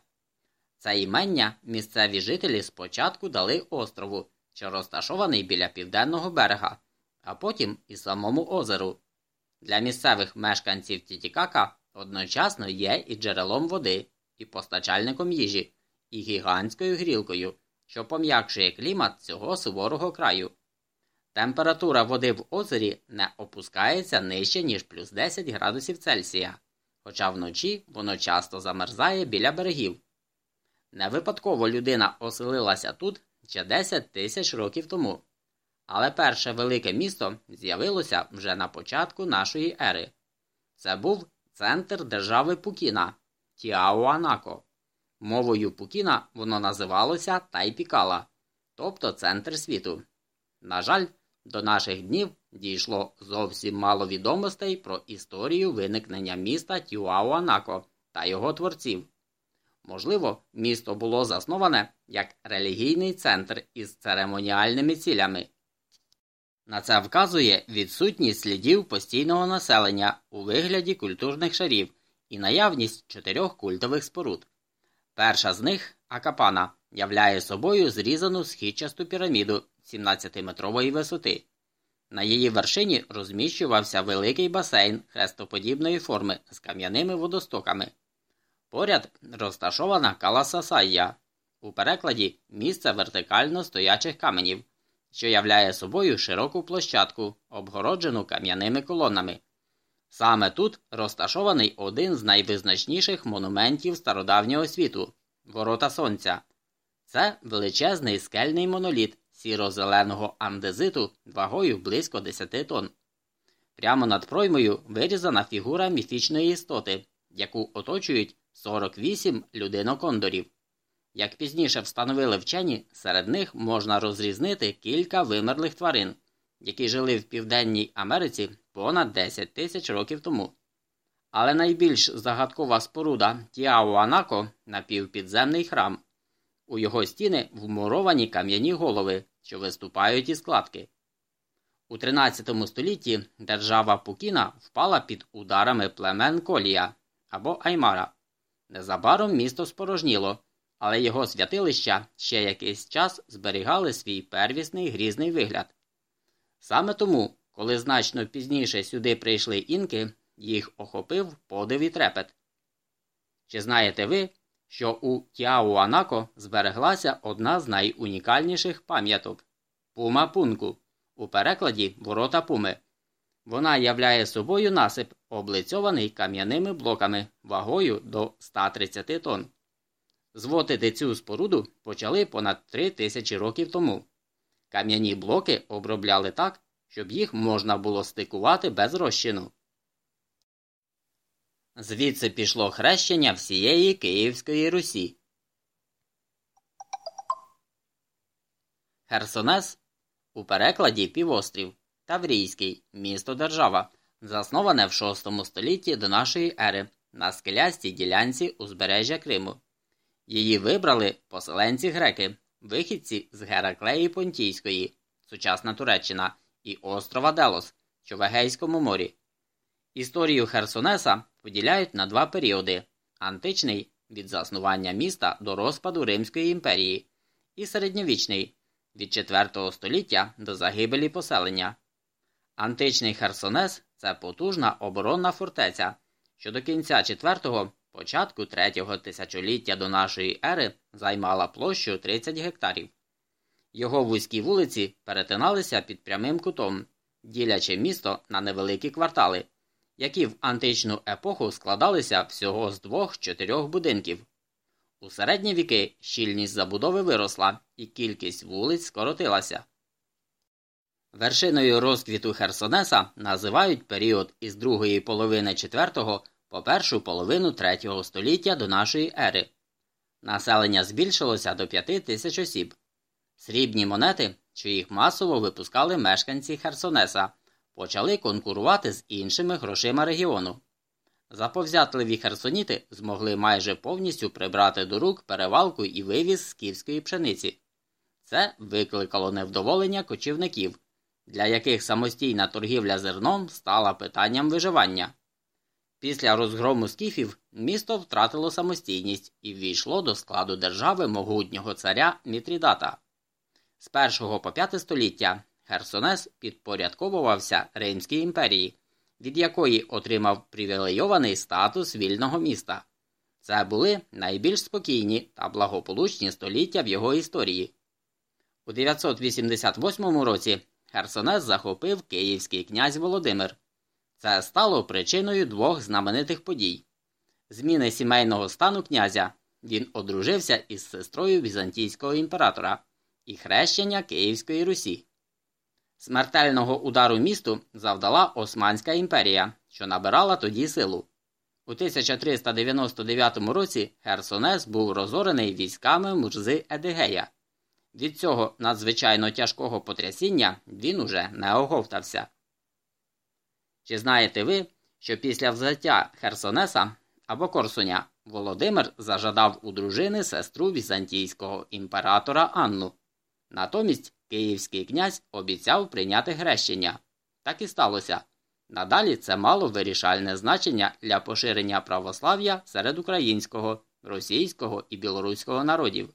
Це імення місцеві жителі спочатку дали острову, що розташований біля південного берега, а потім і самому озеру. Для місцевих мешканців Тітікака одночасно є і джерелом води, і постачальником їжі, і гігантською грілкою, що пом'якшує клімат цього суворого краю. Температура води в озері не опускається нижче, ніж плюс 10 градусів Цельсія, хоча вночі воно часто замерзає біля берегів. Не випадково людина оселилася тут ще 10 тисяч років тому. Але перше велике місто з'явилося вже на початку нашої ери. Це був центр держави Пукіна Тіауанако. Мовою Пукіна воно називалося Тайпікала, тобто центр світу. На жаль, до наших днів дійшло зовсім мало відомостей про історію виникнення міста Тіауанако та його творців. Можливо, місто було засноване як релігійний центр із церемоніальними цілями. На це вказує відсутність слідів постійного населення у вигляді культурних шарів і наявність чотирьох культових споруд. Перша з них Акапана, являє собою зрізану східчасту піраміду 17-метрової висоти. На її вершині розміщувався великий басейн хрестоподібної форми з кам'яними водостоками. Поряд розташована Каласасайя, у перекладі місце вертикально стоячих каменів, що являє собою широку площадку, обгороджену кам'яними колонами. Саме тут розташований один з найвизначніших монументів стародавнього світу Ворота Сонця. Це величезний скельний моноліт сіро-зеленого андезиту вагою близько 10 тонн. Прямо над проймою вирізана фігура міфічної істоти, яку оточують 48 людинокондорів. Як пізніше встановили вчені, серед них можна розрізнити кілька вимерлих тварин, які жили в Південній Америці понад 10 тисяч років тому. Але найбільш загадкова споруда Тіауанако напівпідземний храм. У його стіни вмуровані кам'яні голови, що виступають із складки. У 13 столітті держава Пукіна впала під ударами племен Колія або Аймара. Незабаром місто спорожніло, але його святилища ще якийсь час зберігали свій первісний грізний вигляд. Саме тому, коли значно пізніше сюди прийшли інки, їх охопив подив і трепет. Чи знаєте ви, що у Тяуанако збереглася одна з найунікальніших пам'яток Пума Пунку, у перекладі Ворота Пуми. Вона являє собою насип, облицьований кам'яними блоками вагою до 130 тонн. Зводити цю споруду почали понад 3 тисячі років тому. Кам'яні блоки обробляли так, щоб їх можна було стикувати без розчину. Звідси пішло хрещення всієї Київської Русі. Херсонес у перекладі півострів Таврійський місто держава, засноване в VI столітті до нашої ери на скелястій ділянці узбережжя Криму. Її вибрали поселенці греки, вихідці з Гераклеї Понтійської, сучасна Туреччина і острова Делос, що в Егейському морі. Історію Херсонеса поділяють на два періоди: античний від заснування міста до розпаду Римської імперії, і середньовічний від 4 століття до загибелі поселення. Античний Херсонес це потужна оборонна фортеця, що до кінця 4-го, початку 3-го тисячоліття до нашої ери займала площу 30 гектарів. Його вузькі вулиці перетиналися під прямим кутом, ділячи місто на невеликі квартали які в античну епоху складалися всього з двох-чотирьох будинків. У середні віки щільність забудови виросла і кількість вулиць скоротилася. Вершиною розквіту Херсонеса називають період із другої половини IV по першу половину III століття до нашої ери. Населення збільшилося до 5 тисяч осіб, Срібні монети, що їх масово випускали мешканці Херсонеса, почали конкурувати з іншими грошима регіону. Заповзятливі херсоніти змогли майже повністю прибрати до рук перевалку і вивіз скіфської пшениці. Це викликало невдоволення кочівників, для яких самостійна торгівля зерном стала питанням виживання. Після розгрому скіфів місто втратило самостійність і ввійшло до складу держави могутнього царя Мітрідата. З 1 по 5 століття Херсонес підпорядковувався Римській імперії, від якої отримав привілейований статус вільного міста. Це були найбільш спокійні та благополучні століття в його історії. У 988 році Херсонес захопив київський князь Володимир. Це стало причиною двох знаменитих подій: зміни сімейного стану князя. Він одружився із сестрою візантійського імператора і хрещення Київської Русі. Смертельного удару місту завдала Османська імперія, що набирала тоді силу. У 1399 році Херсонес був розорений військами Мурзи Едигея. Від цього надзвичайно тяжкого потрясіння він уже не оговтався. Чи знаєте ви, що після взяття Херсонеса або Корсуня Володимир зажадав у дружини сестру візантійського імператора Анну? Натомість київський князь обіцяв прийняти хрещення. Так і сталося. Надалі це мало вирішальне значення для поширення православ'я серед українського, російського і білоруського народів.